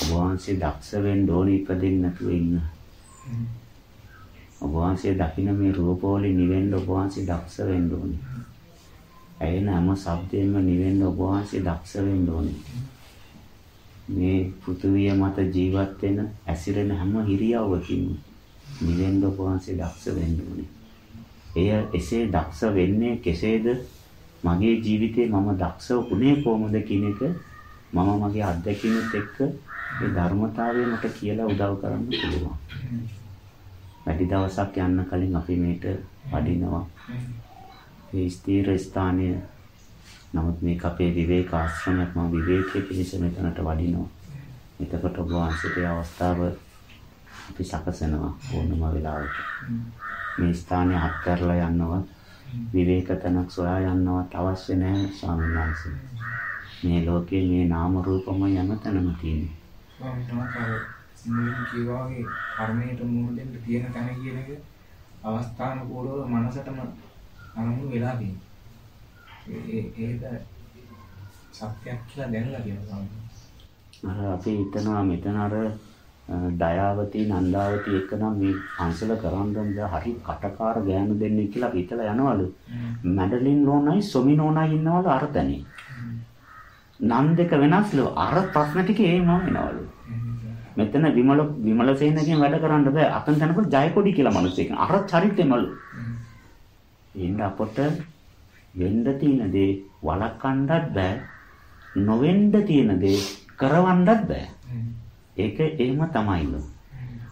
ඔබ වහන්සේ දක්ෂ වෙන්න ඕනේ ඉපදෙන්න නැතුව ඉන්න. ඔබ වහන්සේ දකින්න මේ රූපෝලි නිවෙන්න ඔබ වහන්සේ දක්ෂ වෙන්න ඕනේ. ඇයෙන හැම ශබ්දයෙන්ම නිවෙන්න ඔබ වහන්සේ දක්ෂ වෙන්න ඕනේ. මේ පෘථුවිය මත ජීවත් වෙන ඇසිරෙන හැම හිරියවකින්ම නිවෙන්න ඔබ වහන්සේ දක්ෂ වෙන්න ඕනේ. එය එසේ දක්ෂ වෙන්නේ කෙසේද? මගේ ජීවිතේ මම දක්ෂ වුණේ කොහොමද කියන එක මම මගේ අත්දැකීමත් එක්ක මේ ධර්මතාවය මට කියලා උදව් කරන්න පුළුවන්. වැඩි දවසක් යන්න කලින් අපි මේට වඩිනවා. මේ ස්ථීර ස්ථානය නමුත් මේක අපේ විවේක ආශ්‍රමයක් මම විවේකයේ පිණිස මෙතනට වඩිනවා. එතකොට ඔබ වහන්සේට අවස්ථාව අපි සකසනවා ඕනම වෙලාවක. මේ ස්ථානය අත්හැරලා යන්නවත් විවේක තැනක් සොයා යන්නවත් අවශ්‍ය නැහැ ස්වාමීන් වහන්සේ. මේ ලෝකේ මේ නාම රූපම යන තැනම තියෙන්නේ. මුලින් කිව්වා වගේ කර්මයට මුහුණ දෙන්න තියෙන තැන කියන එක අවස්ථානුකූලව මනසටම අනුමුණු වෙලා තියෙනවා. ඒක සත්‍යයක් කියලා දැනලා තියෙනවා. අර අපි හිතනවා මෙතන අර දයාවති නන්දාවති එක නම් මේ පන්සල කරන් දැන් හරි කටකාර ගෑනු දෙන්නේ කියලා හිතලා යනවලු. මැඩලින් නෝනයි සොමි නෝනයි ඉන්නවලු අර තැනේ. නම් දෙක වෙනස්ලු අර ප්‍රශ්න ටික ඒම වෙනවලු. මෙතන විමල විමලසේනකින් වැඩ කරන්න බෑ. අතන තැනකට ජයකොඩි කියලා මිනිස්සෙක්. අර චරිතෙමලු. ඉන්න අපට වෙන්න තියෙන දේ වළක්වන්නත් බෑ. නොවෙන්න තියෙන දේ කරවන්නත් බෑ. ඒක එහෙම තමයිලු.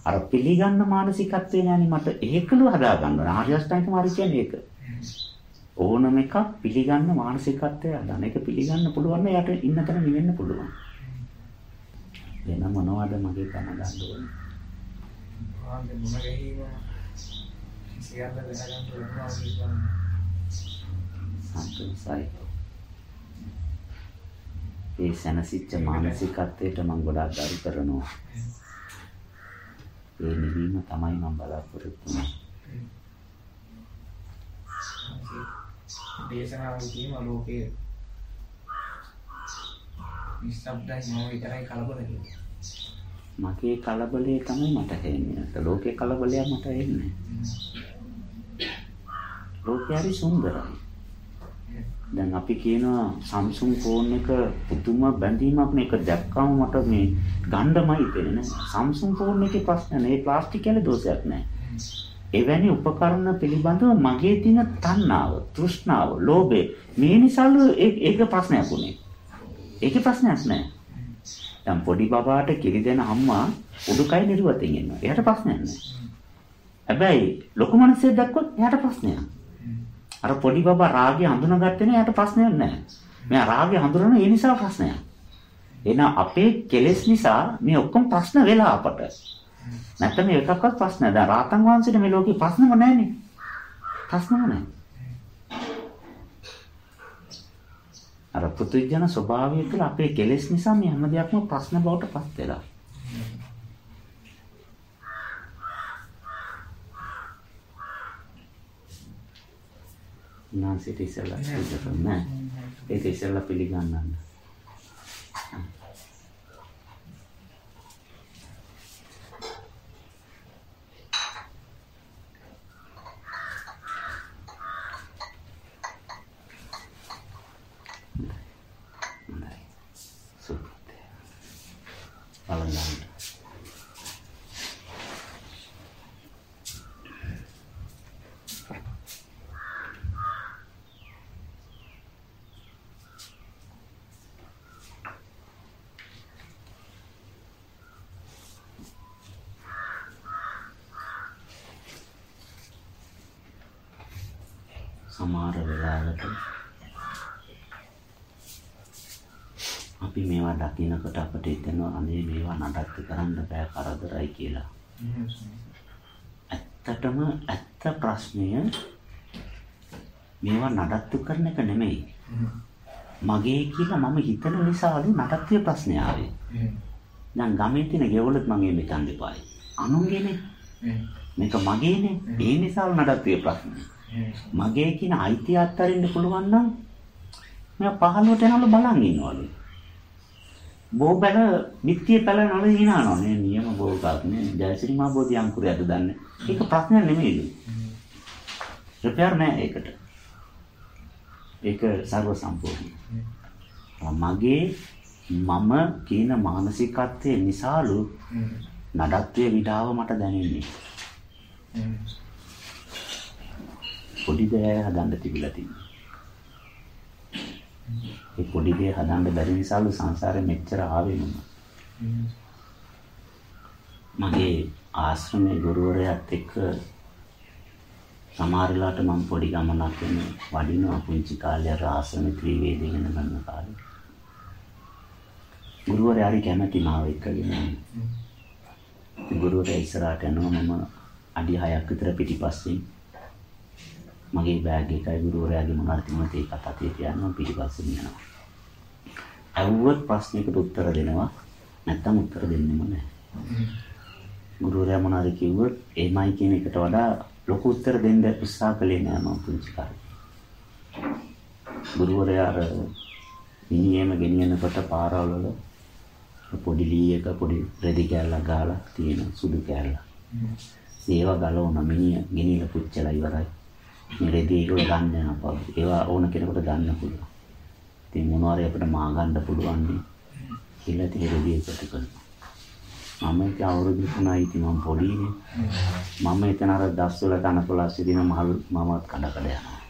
අර පිළිගන්න මානසිකත්වේ නෑනේ මට ඒකලු හදා ගන්න ඕන. ආර්ය අෂ්ටාංගික මාර්ගය කියන්නේ ඒක. ඕනම එකක් පිළිගන්න මානසිකත්වය හදන. ඒක පිළිගන්න පුළුවන් නම් යට ඉන්න තැන නිවෙන්න පුළුවන්. වෙන මොනවද මගේ කන ගන්න ඕනේ? ආන්ද මොන ගෙහිම සියල්ල දැනගන්න පුළුවන් වගේ සන්තෝසයි. ඒ සැනසෙච්ච මානසිකත්වයට මම ගොඩාක් ගරු කරනවා. ඒ නිවීම තමයි මම බලාපොරොත්තු වෙන්නේ. දේශනාවල් කියම ලෝකයේ නිස්සබ්දයි මම විතරයි කලබල වෙන්නේ. මගේ කලබලේ තමයි මට එන්නේ. ලෝකේ කලබලයක් මට එන්නේ. ලෝකය හරි සුන්දරයි. දැන් අපි කියනවා Samsung ෆෝන් එක පුදුම බැඳීමක් මේක දැක්කම මට මේ ගණ්ඩමයි හිතෙන්නේ නෑ. Samsung ෆෝන් එකේ ප්‍රශ්න නෑ. ඒ ප්ලාස්ටික් වල දෝෂයක් නෑ. එවැනි උපකරණ පිළිබඳව මගේ තියෙන තණ්හාව, තෘෂ්ණාව, ලෝභය මේ නිසාලු ඒක ප්‍රශ්නයක් උනේ. ඒකේ ප්‍රශ්නයක් නෑ. දැන් පොඩි බබාට කිරි දෙන අම්මා උඩුකය නිරුවතින් ඉන්නවා. එයාට ප්‍රශ්නයක් නෑ. හැබැයි ලොකු මිනිස්සෙක් දැක්කොත් එයාට ප්‍රශ්නයක්. අර පොඩි බබා රාගය හඳුනාගත්තේ නෑ එයාට ප්‍රශ්නයක් නෑ. මෙයා රාගය හඳුනන ඒ නිසා ප්‍රශ්නයක්. එහෙනම් අපේ කෙලෙස් නිසා මේ ඔක්කොම ප්‍රශ්න වෙලා අපට. නැත්නම් මේ එකක්වත් ප්‍රශ්න නෑ. දැන් රාතන් වහන්සේට මේ ලෝකේ ප්‍රශ්නම නෑනේ. ප්‍රශ්නම නෑ. අර පුදුජන ස්වභාවය තුළ අපේ කෙලෙස් නිසා මේ හැම දෙයක්ම ප්‍රශ්න බවට පත් වෙලා. නාසිට ඉස්සෙල්ලා ඉස්සෙල්ලා නෑ. ඒක ඉස්සෙල්ලා පිළිගන්නන්න. හොඳයි. සුපිරි. බලන්න. සමහර වෙලාවට අපි මේවා දකිනකොට අපිට හිතෙනවා අනේ මේවා නඩත්තු කරන්න බෑ කරදරයි කියලා. ඇත්තටම ඇත්ත ප්‍රශ්නය මේවා නඩත්තු කරන එක නෙමෙයි. මගේ කියලා මම හිතන නිසාලු නඩත්තුවේ ප්‍රශ්නය ආවේ. දැන් ගමේ තියෙන ගෙවලත් මගේ මෙතන දෙපායි. අනුන්ගේනේ. මේක මගේනේ. ඒ නිසාලු නඩත්තුවේ ප්‍රශ්නේ. මගේ කියන අයිතිය අත්හරින්න පුළුවන් නම් මම පහළවට යනවලු බලන් ඉන්නවලු. බෝ බැල මිත්‍ය පැල නල හිනානවා නේ නියම බෝකක් නේ ජයසිරි මහ බෝධි අංකුරයද දන්නේ. ඒක ප්‍රශ්නයක් නෙමෙයිලු. රිපෙයාර් නෑ ඒකට. ඒක සර්ව සම්පූර්ණ. මගේ මම කියන මානසිකත්වයේ නිසාලු නඩත්වයේ විඩාව මට දැනෙන්නේ. පොඩි දෙයක් හදන්න තිබිලා තියෙනවා. ඒ පොඩි දේ හදන්න බැරි නිසාලු සංසාරේ මෙච්චර ආවේ මම. මගේ ආශ්‍රමයේ ගුරුවරයාත් එක්ක සමහර වෙලාවට මම පොඩි ගමනක් යන වඩිනවා පුංචි කාලේ අර ආශ්‍රම ත්‍රිවේදී ඉගෙන ගන්න කාලේ. ගුරුවරයා හරි කැමැති මාව එක්කගෙන යන්න. ගුරුවරයා ඉස්සරහට යනවා මම අඩි 6ක් විතර පිටිපස්සෙන් මගේ බෑග් එකයි ගුරුවරයාගේ මොනවද තිබුණත් ඒක අතේ තියන්න පිටිපස්සෙන් යනවා. අහුවත් ප්‍රශ්නයකට උත්තර දෙනවා නැත්නම් උත්තර දෙන්නෙම නැහැ. ගුරුවරයා මොනවද කිව්වොත් එමයි කියන එකට වඩා ලොකු උත්තර දෙන්න උත්සාහ කළේ නෑ මම පුංචි කාලේ. ගුරුවරයා අර මිනිහෙම ගෙනියනකොට පාරවල වල පොඩි ලී එක පොඩි රෙදි කෑල්ලක් ගහලා තියෙන සුදු කෑල්ල. ඒවා ගලවන මිනිහ ගෙනියලා පුච්චලා ඉවරයි. මේ රෙදි ඒක ගන්න යනවා. ඒවා ඕන කෙනෙකුට ගන්න පුළුවන්. ඉතින් මොනවාරි අපිට මා ගන්න පුළුවන් නේ. කියලා ඉතින් රෙදි එකට කරනවා. මම ඒක අවුරුදු 3යි ඉතින් මම පොඩිනේ. මම එතන අර දස් වල කනකොලස් ඉදින මල් මමත් කඩ කඩ යනවා.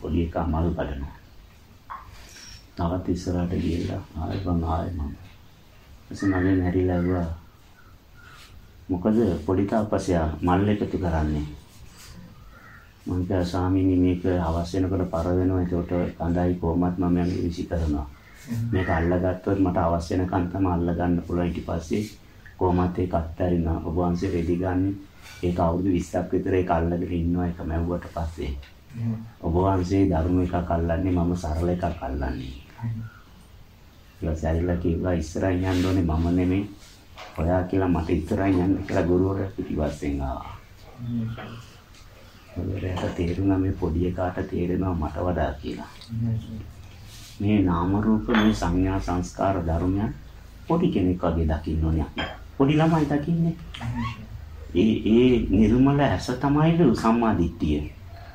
පොඩි එකා මල් කඩනවා. තවත් ඉස්සරහට ගිහලා ආයෙ මම ආයෙ මම ඊපස්සේ මගෙන් හැරිලා ඇහුවා මොකද පොඩි තාපසයා මල් එකතු කරන්නේ. මං කිව්වා ස්වාමීනි මේක අවශ්‍ය වෙනකොට පර වෙනවා. ඒකට කඳයි කොහොමත් මම යන්නේ විසි කරනවා. මේක අල්ලගත්තොත් මට අවශ්‍ය වෙනකන් තමයි අල්ලගන්න පුළුවන්. ඊට පස්සේ කොහොමත් ඒක අත්හැරිනවා. ඔබ වහන්සේ රෙදි ගන්න. ඒක අවුරුදු 20ක් විතර ඒක අල්ලගෙන ඉන්නවා ඒක මැව්වට පස්සේ. ඔබ වහන්සේ ධර්ම එකක් අල්ලන්නේ මම සරල එකක් අල්ලන්නේ. ඊට සැරිලා කිව්වා ඉස්සරහින් යන්න ඕනේ මම නෙමෙයි ඔයා කියලා මට ඉස්සරහින් යන්න කියලා ගුරුවරයා පිටිපස්සෙන් ආවා ගුරුවරයාට තේරුණා මේ පොඩි එකාට තේරෙනවා මට වඩා කියලා මේ නාම රූප මේ සංඥා සංස්කාර ධර්මයන් පොඩි කෙනෙක් වගේ දකින්න ඕනේ අපි. පොඩි ළමයි දකින්නේ. ඒ ඒ නිර්මල ඇස තමයි සම්මා දිට්ඨිය.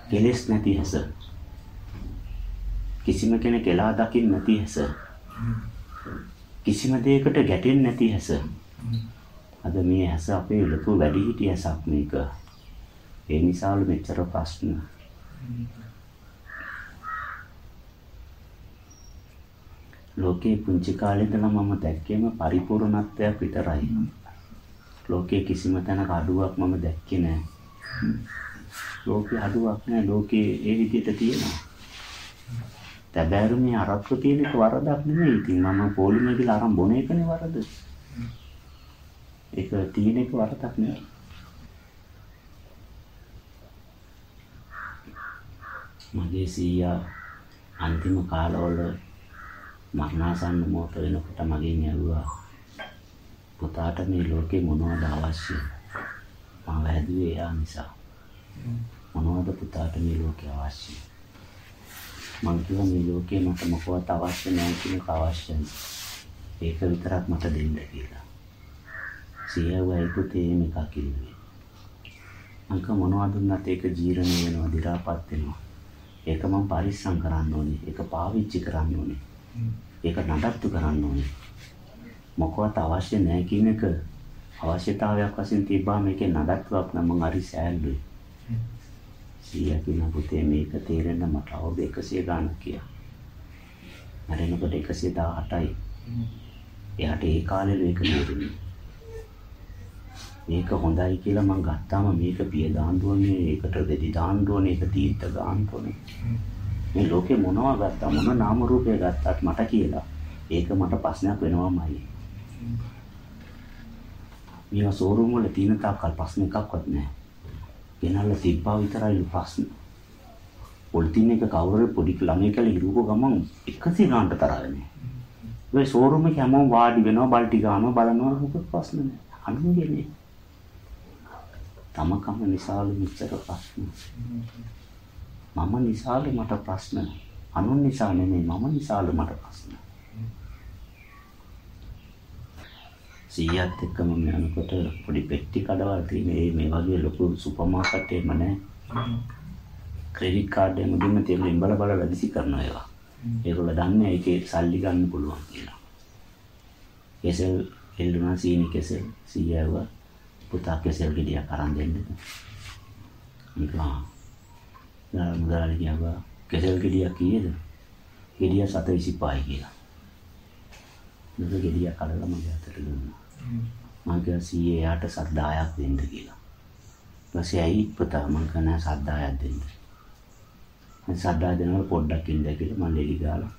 කෙලෙස් නැති ඇස. කිසිම කෙනෙක් එලා දකින්න නැති ඇස. කිසිම දෙයකට ගැටෙන්නේ නැති ඇස. අද මේ ඇස අපේ ලොකු වැඩිහිටි ඇසක් මේක. ඒ නිසාලු මෙච්චර ප්‍රශ්න. ලෝකේ පුංචි කාලේ ඉඳලා මම දැක්කේම පරිපූර්ණත්වයක් විතරයි. ලෝකේ කිසිම තැනක අඩුවක් මම දැක්කේ නෑ. ලෝකේ අඩුවක් නෑ ලෝකේ ඒ විදිහට තියෙනවා. තැබෑරුමේ අරක්කු තියෙන එක වරදක් නෙමෙයි. ඉතින් මම පොලිමේ ගිහලා අරන් බොන එකනේ වරද. ඒක තියෙන එක වරදක් නෙමෙයි. මගේ සීයා අන්තිම කාලවල මරණාසන්න මොහොත වෙනකොට මගෙන් ඇහුවා පුතාට මේ ලෝකේ මොනවද අවශ්‍ය? මම හැදුවේ එයා නිසා. මොනවද පුතාට මේ ලෝකේ අවශ්‍ය? මං කිව්වා මේ ලෝකේ මට මොකවත් අවශ්‍ය නැහැ කියන එක අවශ්‍යයි ඒක විතරක් මට දෙන්න කියලා. සියවයි පුතේ මේක කිව්වේ අංක මොනවද දුන්නත් ඒක ජීර්ණ වෙනවා දි รา පත් වෙනවා ඒක මම පරිස්සම් කරන්න ඕනේ ඒක පාවිච්චි කරන්න ඕනේ ඒක නඩත්තු කරන්න ඕනේ. මොකවත් අවශ්‍ය නැහැ කියන එක අවශ්‍යතාවයක් වශයෙන් තිබ්බා මේකේ නඩත්තුවක් නම් මං හරි සෑහලුයි. සීයා කියන පුතේ මේක තේරෙන්න මට අවුරුදු 100 ගානක් කියා. මරෙනකොට 118යි. එයාට ඒ කාලේ මේක තේරුණේ. මේක හොඳයි කියලා මං ගත්තාම මේක පිය දාන්න ඕනේ, ඒකට දෙදි දාන්න ඕනේ, ඒක තීත්ත ගන්න ඕනේ. මේ ලෝකේ මොනවා ගත්තා මොන නාම රූපය ගත්තත් මට කියලා ඒක මට ප්‍රශ්නයක් වෙනවමයි. මේවා ෂෝරූම් වල තියෙන තාක්කල් ප්‍රශ්න එකක්වත් නැහැ. ගෙනල්ලා තිබ්බා විතරයි ප්‍රශ්න. පොලිතින් එක කවුරු පොඩි ළමයි කියලා ඉරුකෝ ගමන් 100 ගානට තරහනේ. ඒ ෂෝරූම් එකේ හැමෝම වාඩි වෙනවා බල්ටි ගන්නවා බලනවා මොකද ප්‍රශ්න නැහැ. අනුගේනේ. තමකම නිසාලු මිච්ඡර ප්‍රශ්න. මම නිසාලු මට ප්‍රශ්න. අනුන් නිසා නෙමෙයි මම නිසාලු මට ප්‍රශ්න. සීයත් එක්කම යනකොට පොඩි පෙට්ටි කඩවල් තියෙන මේ වගේ ලොකු සුපර් මාකට් එකම නැහැ. ක්‍රෙඩිට් කාඩ් එකම දුන්න තේරුම් බල බල වැඩිසි කරනවා ඒවා. ඒගොල්ලෝ දන්නේ ඒකේ සල්ලි ගන්න පුළුවන් කියලා. කෙසෙල් එල්ලුණා සීනි කෙසෙල් සීයව පුතා කෙසෙල් ගෙඩියක් අරන් දෙන්න. නිකන් මුදලාලි කියවා කෙසෙල් ගෙඩියක් කීයද? ගෙඩිය 725යි කියලා. නේද ගෙඩියක් කඩලා මගේ අතට දුන්නා. මම කිව්වා සීයේ යාට සද්දායක් දෙන්න කියලා. ඊපස්සේ ඇයි පුතා මම කන සද්දායක් දෙන්න. මම සද්දා දෙනවල පොඩ්ඩක් ඉන්න කියලා මම ලෙලි ගාලා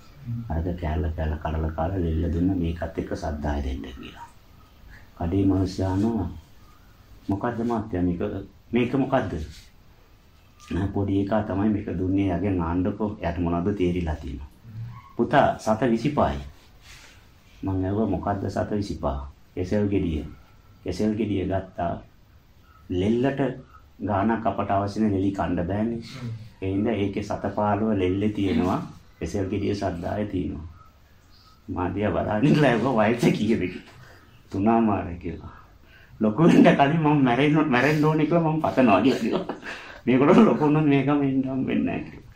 අරක කෑල්ල කෑල්ල කඩලා කාලා ලෙල්ල දුන්න මේකත් එක්ක සද්දාය දෙන්න කියලා. කඩේ මිනිස්සාන මොකද්ද මාත්‍යා මේක මේක මොකද්ද? පොඩි එකා තමයි මේක දුන්නේ යගෙන් ආන්නකො එයාට මොනවද තේරිලා තියෙනවා. පුතා 725යි. මං ඇහුවා මොකද්ද 725? කෙසෙල් ගෙඩිය. කෙසෙල් ගෙඩිය ගත්තා. ලෙල්ලට ගානක් අපට අවශ්‍ය ලෙලි කන්න බෑනේ. ඒ හින්දා ඒකේ 715 ලෙල්ලේ තියෙනවා. කෙසෙල් ගෙඩිය සද්දායේ තියෙනවා. මාදියා බලන්නේ ලැබුවා වයස කීයද තුනමාරයි කියලා. ලොකු වෙන්න කලින් මම මැරෙන්න මැරෙන්න ඕනේ කියලා මම පතනවා කියලා කිව්වා. මේකට ලොකු වුණොත් මේකම ඉන්නම් වෙන්නේ නැහැ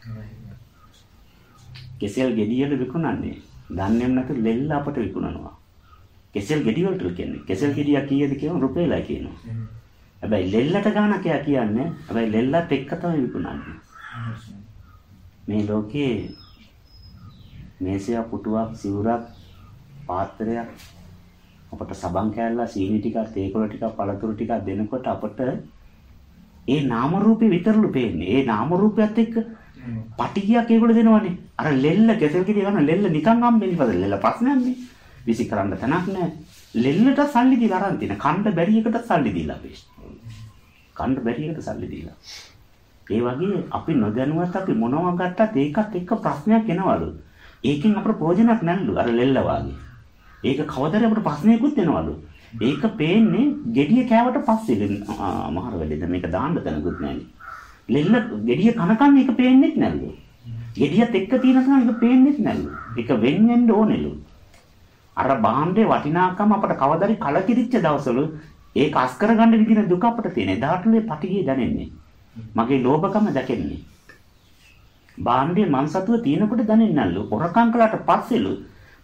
කෙසෙල් ගෙඩියල විකුණන්නේ. දන්නේම නැතු ලෙල්ල අපට විකුණනවා. කෙසෙල් ගෙඩි වලට කියන්නේ. කෙසෙල් ගෙඩිය කීයද කියවන රුපියලයි කියනවා. හැබැයි ලෙල්ලට ගානක් එයා කියන්නේ. හැබැයි ලෙල්ලත් එක්ක තමයි විකුණන්නේ. මේ ලෝකේ මේසයක් පුටුවක් සිවුරක් පාත්‍රයක් අපට සබන් කෑල්ලා සීනි ටිකක් තේකොළ ටිකක් පළතුරු ටිකක් දෙනකොට අපට ඒ නාම රූපේ විතරලු පේන්නේ. ඒ නාම රූපයත් එක්ක පටිගියක් ඒගොල්ලෝ දෙනවනේ. අර ලෙල්ල කෙසල් කිරි ගන්න ලෙල්ල නිකන් හම්බෙන්නේ පද ලෙල්ල ප්‍රශ්නයක් නේ. විසි කරන්න තැනක් නැහැ. ලෙල්ලට සල්ලි දීලා අරන් තින. කණ්ඩ බැරි එකට සල්ලි දීලා අපි. කණ්ඩ බැරි එකට සල්ලි දීලා. ඒ වගේ අපි නොදැනුවත් අපි මොනවා ගත්තත් ඒකත් එක්ක ප්‍රශ්නයක් එනවලු. ඒකෙන් අපට ප්‍රයෝජනක් නැල්ලු අර ලෙල්ල වාගේ. ඒක කවදාද අපට ප්‍රශ්නයකුත් එනවලු. ඒක පේන්නේ gediya කෑවට පස්සේ මහර වෙලෙද මේක දාන්න තැනකුත් නැහැ. ලෙල්ල gediya කනකම් මේක පේන්නේත් නැල්ලු. gediyat එක්ක තියෙනකම් ඒක පේන්නේත් නැල්ලු. ඒක වෙන්වෙන්න ඕනෙලු. අර භාණ්ඩේ වටිනාකම අපට කවදාරි කලකිරිච්ච දවසවල ඒක අස් කරගන්න විදින දුක අපට තියෙන. එදාටලේ පටිගිය දැනෙන්නේ. මගේ ලෝභකම දැකෙන්නේ. භාණ්ඩේ මං සතුව තියෙනකොට දැනෙන්නල්ලු. හොරකම් කළාට පස්සෙලු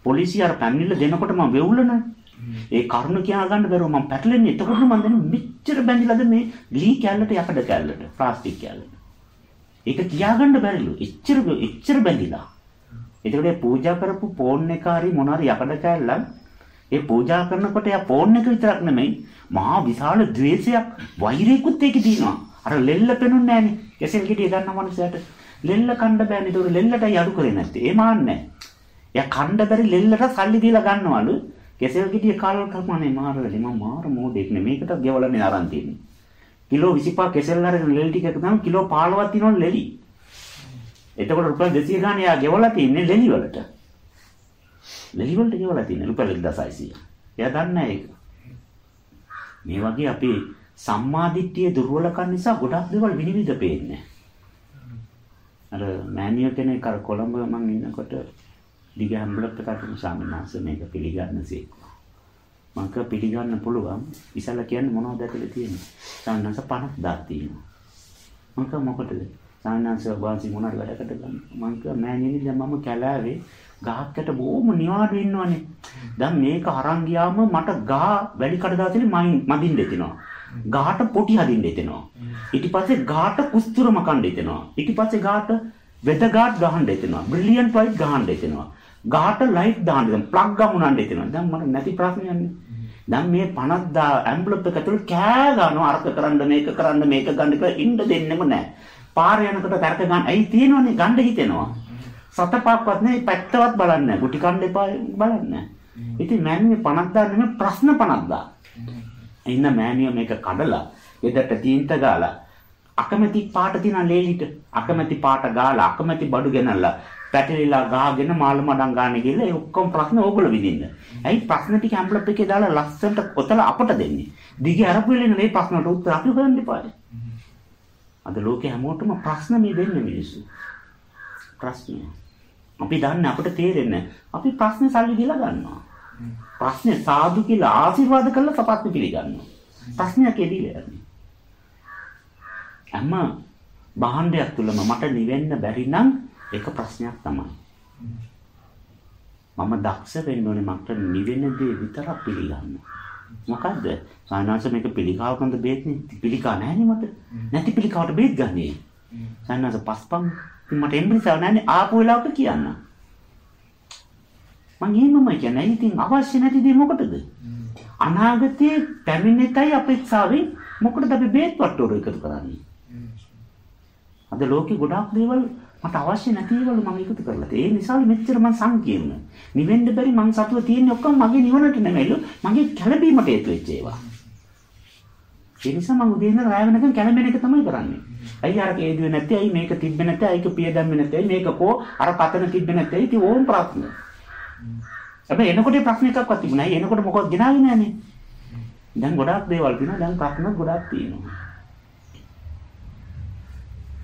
පොලිසිය අර පැමිණිල්ල දෙනකොට මම වෙවුලන. ඒ කරුණ කියා ගන්න බැරුව මම පැටලෙන්නේ. එතකොට මම දැන් මෙච්චර බැඳිලාද මේ ලී කැල්ලට යකඩ කැල්ලට ප්ලාස්ටික් කැල්ලට. ඒක කියා ගන්න බැරිලු. එච්චර එච්චර බැඳිලා. එතකොට පූජා කරපු ෆෝන් එක හරි මොනාරි යකඩ කැල්ලක් ඒ පූජා කරනකොට යා ෆෝන් එක විතරක් නෙමෙයි මහා විශාල द्वේෂයක් වෛරයකුත් ඒකේ තියෙනවා. අර ලෙල්ල පෙනුන්නේ නැහනේ. කෙසෙල් ගෙඩිය ගන්න මනුස්සයාට ලෙල්ල කණ්ඩ බෑනේ. ඒක ලෙල්ලටයි අඩු කරේ නැත්තේ. ඒ මාන්නේ. එයා කණ්ඩ බැරි ලෙල්ලට සල්ලි දීලා ගන්නවලු. කෙසෙල් ගෙඩිය කාලවල කපන්නේ මාර වෙලෙ. මම මාර මොඩෙක් නේ. මේකට ගෙවලන්නේ අරන් තියෙන්නේ. කිලෝ 25 කෙසෙල් අරගෙන ලෙල් ටික එකම කිලෝ 15ක් තියෙනවලු ලෙලි. එතකොට රුපියල් 200 ගානේ යා ගෙවලා තින්නේ ලෙලි වලට. ලෙලි වලට ගෙවලා තින්නේ රුපියල් 1600. එයා දන්නේ ඒක. මේ වගේ අපි සම්මාදිට්ඨිය දුර්වලකම් නිසා ගොඩක් දේවල් විනිවිද පේන්නේ. අර මෑනියෝ කෙනෙක් අර කොළඹ මං ඉන්නකොට දිග ඇම්බලප් එකකට සාමිනාස මේක පිළිගන්නසේක. මම කිය පිළිගන්න පුළුවන්. ඉතල කියන්නේ මොනවද ඇතුලේ තියෙන්නේ? සාමිනාස 50ක් තියෙනවා. මම කිය මොකටද? සාමිනාස වාසි මොනවාද වැඩකට ගන්න. මම කිය මෑනියනි දැන් මම කැලෑවේ ගහකට බොහොම නිවාඩු ඉන්නවනේ. දැන් මේක අරන් ගියාම මට ගහ වැඩි කඩදාසිලි මදින්න දෙතිනවා. ගහට පොටි හදින්න දෙතිනවා. ඊට පස්සේ ගහට කුස්තුර මකන්න දෙතිනවා. ඊට පස්සේ ගහට වෙද ගාඩ් ගහන්න දෙතිනවා. බ්‍රිලියන්ට් ලයිට් ගහන්න දෙතිනවා. ගහට ලයිට් දාන්න දෙතිනවා. ප්ලග් ගහමුනන්න දෙතිනවා. දැන් මට නැති ප්‍රශ්නයක් නේ. දැන් මේ 50000 ඇම්බලොප් එක ඇතුළේ කෑ ගන්නවා අරක කරන්න මේක කරන්න මේක ගන්න කියලා ඉන්න දෙන්නෙම නැහැ. පාර යනකොට තරක ගන්න. ඇයි තියෙනවනේ ගන්න හිතෙනවා. සතපක්වත් නෙයි පැත්තවත් බලන්නේ නැහැ. ගුටි කන්න එපා බලන්නේ. ඉතින් මෑණියෝ 50000 නෙමෙයි ප්‍රශ්න 50000. ඉන්න මෑණියෝ මේක කඩලා එදට තීන්ත ගාලා අකමැති පාට තියන ලේලිට අකමැති පාට ගාලා අකමැති බඩු ගෙනල්ලා පැටලිලා ගාගෙන මාළු මඩම් ගන්න ගිහලා ඒ ඔක්කොම ප්‍රශ්න ඕගොල්ලෝ විඳින්න. ඇයි ප්‍රශ්න ටික ඇම්බ්ලොප් එකේ දාලා ලස්සනට ඔතලා අපට දෙන්නේ. දිගේ අරපු වෙලෙන මේ ප්‍රශ්නට උත්තර අපි හොයන්න එපා. අද ලෝකේ හැමෝටම ප්‍රශ්න මේ දෙන්නේ මිනිස්සු. ප්‍රශ්න. අපි දන්නේ අපිට තේරෙන්නේ අපි ප්‍රශ්නේ සල්ලි දීලා ගන්නවා. ප්‍රශ්නේ සාදු කියලා ආශිර්වාද කරලා සපත්තු පිළිගන්නවා. ප්‍රශ්නයක් එදිලා යන්නේ. හැම භාණ්ඩයක් තුලම මට නිවෙන්න බැරි නම් ඒක ප්‍රශ්නයක් තමයි. මම දක්ෂ වෙන්න ඕනේ මට නිවෙන දේ විතරක් පිළිගන්න. මොකද්ද? සායනාංශ මේක පිළිකාවකන්ද බේත්නේ? පිළිකා නැහැනේ මට. නැති පිළිකාවට බේත් ගන්නේ. සායනාංශ පස්පම් මට එම්බ්‍රිසාව නැන්නේ ආපු වෙලාවක කියන්න. මං එහෙමමයි කියන්නේ. ඉතින් අවශ්‍ය නැති දේ මොකටද? අනාගතයේ පැමිණෙතයි අපේක්ෂාවෙන් මොකටද අපි බේත් වට්ටෝර එකතු කරන්නේ? අද ලෝකේ ගොඩාක් දේවල් මට අවශ්‍ය නැති ඒවලු මම එකතු කරලා තියෙන්නේ. ඒ නිසා මෙච්චර මං සංකීර්ණ. නිවෙන්න බැරි මං සතුව තියෙන්නේ ඔක්කොම මගේ නිවනට නෙමෙයිලු. මගේ කැළඹීමට හේතු වෙච්ච ඒවා. ඒ නිසා මං උදේ ඉඳලා රාය වෙනකන් කැළඹෙන එක තමයි කරන්නේ. අයි අර කේදුවේ නැත්තේ, අයි මේක තිබ්බේ නැත්තේ, අයික පිය දැම්මේ නැත්තේ, අයි මේක කෝ අර පතන තිබ්බේ නැත්තේ. ඉතින් ඕම් ප්‍රශ්න. හැබැයි එනකොට ප්‍රශ්න එකක්වත් තිබුණා. අයි එනකොට මොකක්ද ගෙනාවේ නැහනේ. දැන් ගොඩාක් දේවල් තියෙනවා. දැන් ප්‍රශ්න ගොඩාක් තියෙනවා.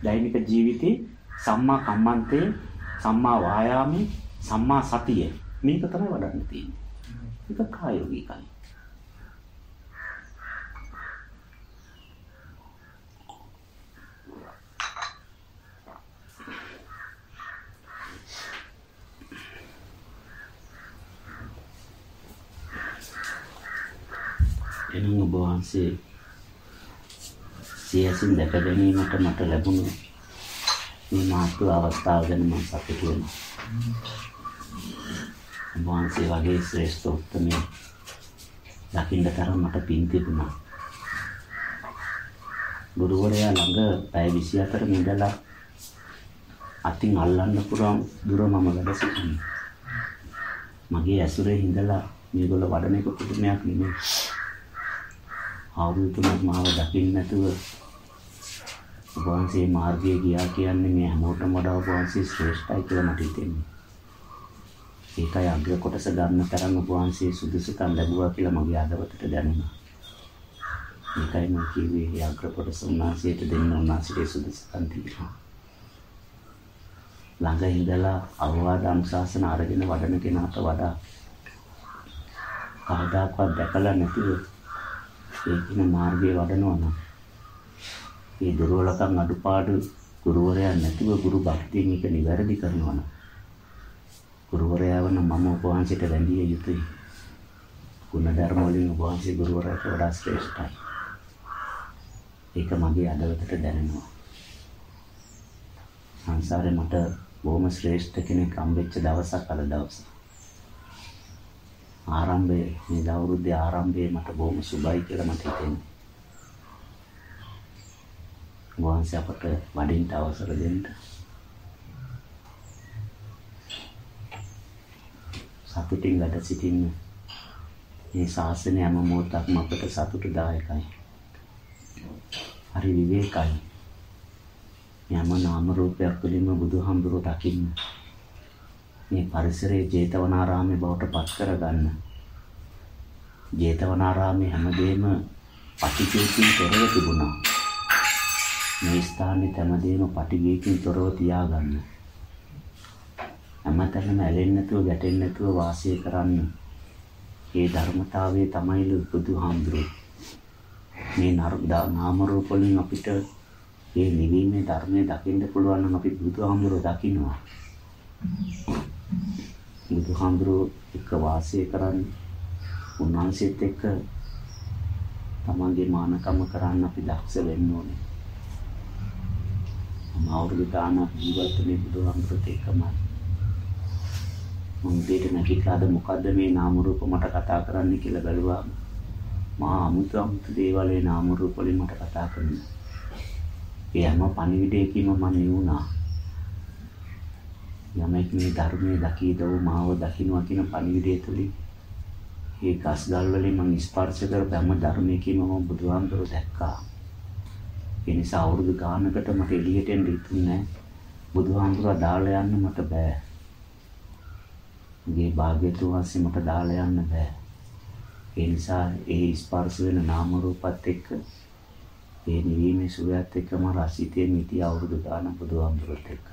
දෛනික ජීවිතේ සම්මා කම්මන්තේ සම්මා වායාමේ සම්මා සතිය මේක තමයි වඩන්න තියෙන්නේ. ඒක කායෝගිකයි. එනම් ඔබ වහන්සේ සියසින් දැක ගැනීමට මට ලැබුණු මේ මාතෘ අවස්ථාව ගැන මම සතුටු වෙනවා. වහන්සේ වගේ ශ්‍රේෂ්ඨ උත්මය දකින්න තරම් මට පින් තිබුණා. ගුරුවරයා ළඟ පැය 24 ඉඳලා අතින් අල්ලන්න පුරන් දුර මම වැඩ සිටින්නේ. මගේ ඇසුරේ හිඳලා මේගොල්ලෝ වඩන එක පුදුමයක් නෙමෙයි. අවුරුදු තුනක් මාව දකින්න නැතුව වහන්සේ මාර්ගයේ ගියා කියන්නේ මේ හැමෝටම වඩා වහන්සේ ශ්‍රේෂ්ඨයි කියලා මට හිතෙන්නේ. ඒකයි අග්‍ර කොටස ගන්න තරම් වහන්සේ සුදුසුකම් ලැබුවා කියලා මගේ අදවතට දැනුණා. ඒකයි මම කිව්වේ ඒ අග්‍ර කොටස උන්වහන්සේට දෙන්න උන්වහන්සේට සුදුසුකම් තිබෙනවා. ළඟ ඉඳලා අවවාද අනුශාසන අරගෙන වඩන කෙනාට වඩා කවදාකවත් දැකලා නැතිව ඒ කියන මාර්ගයේ වඩනවා නම් ඒ දුර්වලකම් අඩුපාඩු ගුරුවරයා නැතිව ගුරු භක්තියෙන් එක නිවැරදි කරනවා නම් ගුරුවරයා වන මම ඔබ වහන්සේට වැඳිය යුතුයි. ගුණ ධර්ම වලින් ඔබ වහන්සේ ගුරුවරයාට වඩා ශ්‍රේෂ්ඨයි. ඒක මගේ අදවතට දැනෙනවා. සංසාරේ මට බොහොම ශ්‍රේෂ්ඨ කෙනෙක් හම්බෙච්ච දවසක් අද දවස. ආරම්භයේ මේ අවුරුද්දේ ආරම්භයේ මට බොහොම සුබයි කියලා මට හිතෙන්නේ. වහන්සේ අපට වඩින්න අවසර දෙන්න. සතුටින් වැඩ සිටින්න. මේ ශාසනය හැම මොහොතක්ම අපට සතුටුදායකයි. හරි විවේකයි. යම නාම රූපයක් තුළින්ම බුදුහාමුදුරුවෝ දකින්න. මේ පරිසරයේ ජේතවනාරාමේ බවට පත් කරගන්න. ජේතවනාරාමේ හැමදේම පටිචේකින් තොරව තිබුණා. මේ ස්ථානේ හැමදේම පටිගයකින් තොරව තියාගන්න. හැමතැනම ඇලෙන්නේ නැතුව ගැටෙන්නේ නැතුව වාසය කරන්න. මේ ධර්මතාවයේ තමයි බුදුහාමුදුරුවෝ. මේ නාම රූප වලින් අපිට මේ නිවීමේ ධර්මයේ දකින්න පුළුවන් නම් අපි බුදුහාමුදුරුවෝ දකින්නවා. බුදුහාමුදුරුවෝ එක්ක වාසය කරන්නේ උන්වහන්සේත් එක්ක තමන්ගේ මානකම කරන්න අපි දක්ෂ වෙන්න ඕනේ. මම අවුරුදු ගානක් ජීවත් වෙන්නේ බුදුහාමුදුරුවෝත් එක්කමයි. මම දෙයට නැගිටලාද මොකද්ද මේ නාම රූප මට කතා කරන්න කියලා බැලුවා. මහා අමුතු අමුතු දේවල් ඒ නාම රූප වලින් මට කතා කරනවා. ඒ හැම පණිවිඩයකින්ම මම නිවුණා. යමෙක් මේ ධර්මයේ දකීදව මාව දකින්නවා කියන පණිවිඩය තුලින් ඒ ගස් ගල් වලින් මම ස්පර්ශ කරපු හැම ධර්මයකින්ම මම බුදුහාමුදුරුවෝ දැක්කා. ඒ නිසා අවුරුදු ගානකට මට එළියට එන්න ඉතුරුනේ බුදුහාමුදුරුවෝ දාලා යන්න මට බෑ. මේ භාග්‍යතුන් වහන්සේ මට දාලා යන්න බෑ. ඒ නිසා ඒ ස්පර්ශ වෙන නාම රූපත් එක්ක ඒ නිවීමේ සුවයත් එක්කම රසිතේ මිටි අවුරුදු ගාන බුදුහාමුදුරුවෝත් එක්ක.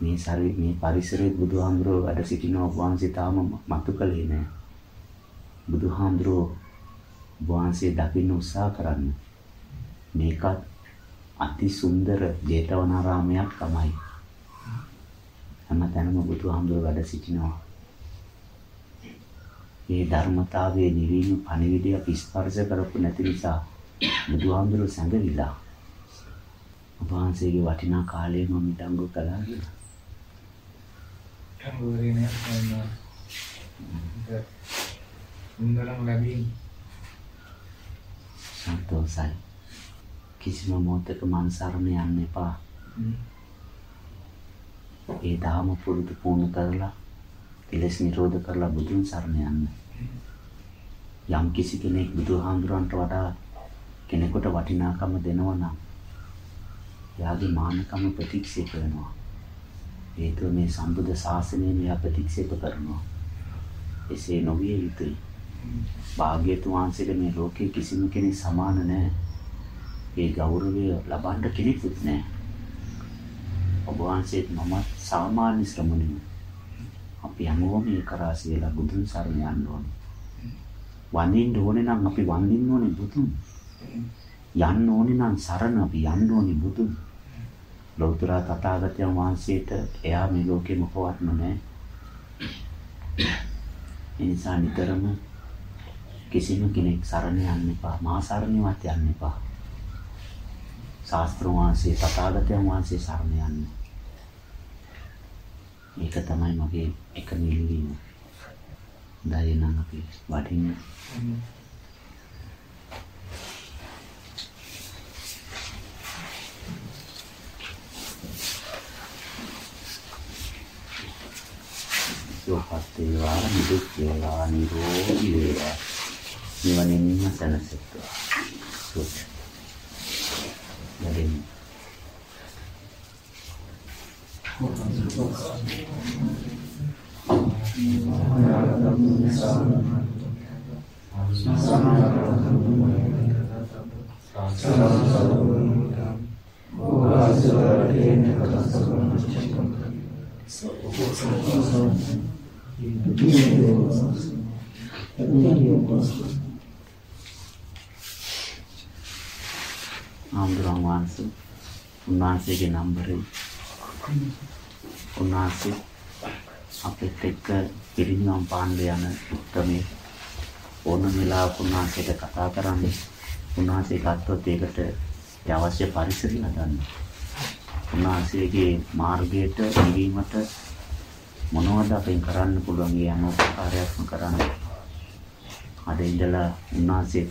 මේ සරි මේ පරිසරයේ බුදුහාමුදුරුවෝ වැඩ සිටින වහන්සේ තාම මතු කළේ නෑ. බුදුහාමුදුරුවෝ වහන්සේ දකින්න උත්සාහ කරන්න. මේකත් අති සුන්දර ජේතවනාරාමයක් තමයි. හැමතැනම බුදුහාමුදුරුවෝ වැඩ සිටිනවා. මේ ධර්මතාවයේ නිවීම පණිවිඩයක් ස්පර්ශ කරපු නැති නිසා බුදුහාමුදුරුවෝ සැඟවිලා. වහන්සේගේ වටිනා කාලය මම ඉඩංගු කළා කියලා. සන්තෝසයි. කිසිම මොහොතක මන් සරණ යන්න එපා. ඒ ධාම පුරුදු පුහුණු කරලා කෙලෙස් නිරෝධ කරලා බුදුන් සරණ යන්න. යම් කිසි කෙනෙක් බුදුහාමුදුරන්ට වඩා කෙනෙකුට වටිනාකම දෙනවා නම් එයාගේ මානකම ප්‍රතික්ෂේප වෙනවා. හේතුව මේ සම්බුද්ධ ශාසනය මෙයා ප්‍රතික්ෂේප කරනවා. එසේ නොවිය යුතුයි. භාග්‍යතුන් වහන්සේට මේ ලෝකේ කිසිම කෙනෙක් සමාන නැහැ. ඒ ගෞරවය ලබන්න කෙනෙකුත් නැහැ. ඔබ වහන්සේත් මම සාමාන්‍ය ශ්‍රමණෙමු. අපි හැමෝම මේ කරා සියලා බුදුන් සරණ යන්න ඕනේ. වඳින්න ඕනේ නම් අපි වඳින්න ඕනේ බුදුන්. යන්න ඕනේ නම් සරණ අපි යන්න ඕනේ බුදුන්. ලෞතර තථාගතයන් වහන්සේට එයා මේ ලෝකෙ මොකවත්ම නැහැ. ඒ නිසා නිතරම කිසිම කෙනෙක් සරණ යන්න එපා. මා සරණවත් යන්න එපා. ශාස්ත්‍ර වහන්සේ තථාගතයන් වහන්සේ සරණ යන්න. මේක තමයි මගේ එක නිල්වීම. හොඳයි නම් අපි වඩින්න. සුවපත් වේවා නිදුක් වේවා නිරෝගී වේවා නිවනින්ම සැනසෙත්වා සුවපත් වැඩෙන්න ආම්දුරන් වහන්සේ උන්වහන්සේගේ නම්බරේ උන්වහන්සේ අපිත් එක්ක පිරිනිවන් පාන්න යන උත්මේ ඕන වෙලාවක උන්වහන්සේට කතා කරන්න. උන්වහන්සේ ගත්තොත් ඒකට අවශ්‍ය පරිසරය හදන්න. උන්වහන්සේගේ මාර්ගයට නිවීමට මොනවද අපෙන් කරන්න පුළුවන් ඒ අනුපකාරයක්ම කරන්න. අද ඉඳලා උන්වහන්සේ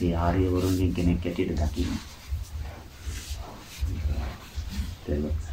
ඒ ආර්යවරුන්ගෙන් කෙනෙක් ඇටියට දකින්න. තේරුණා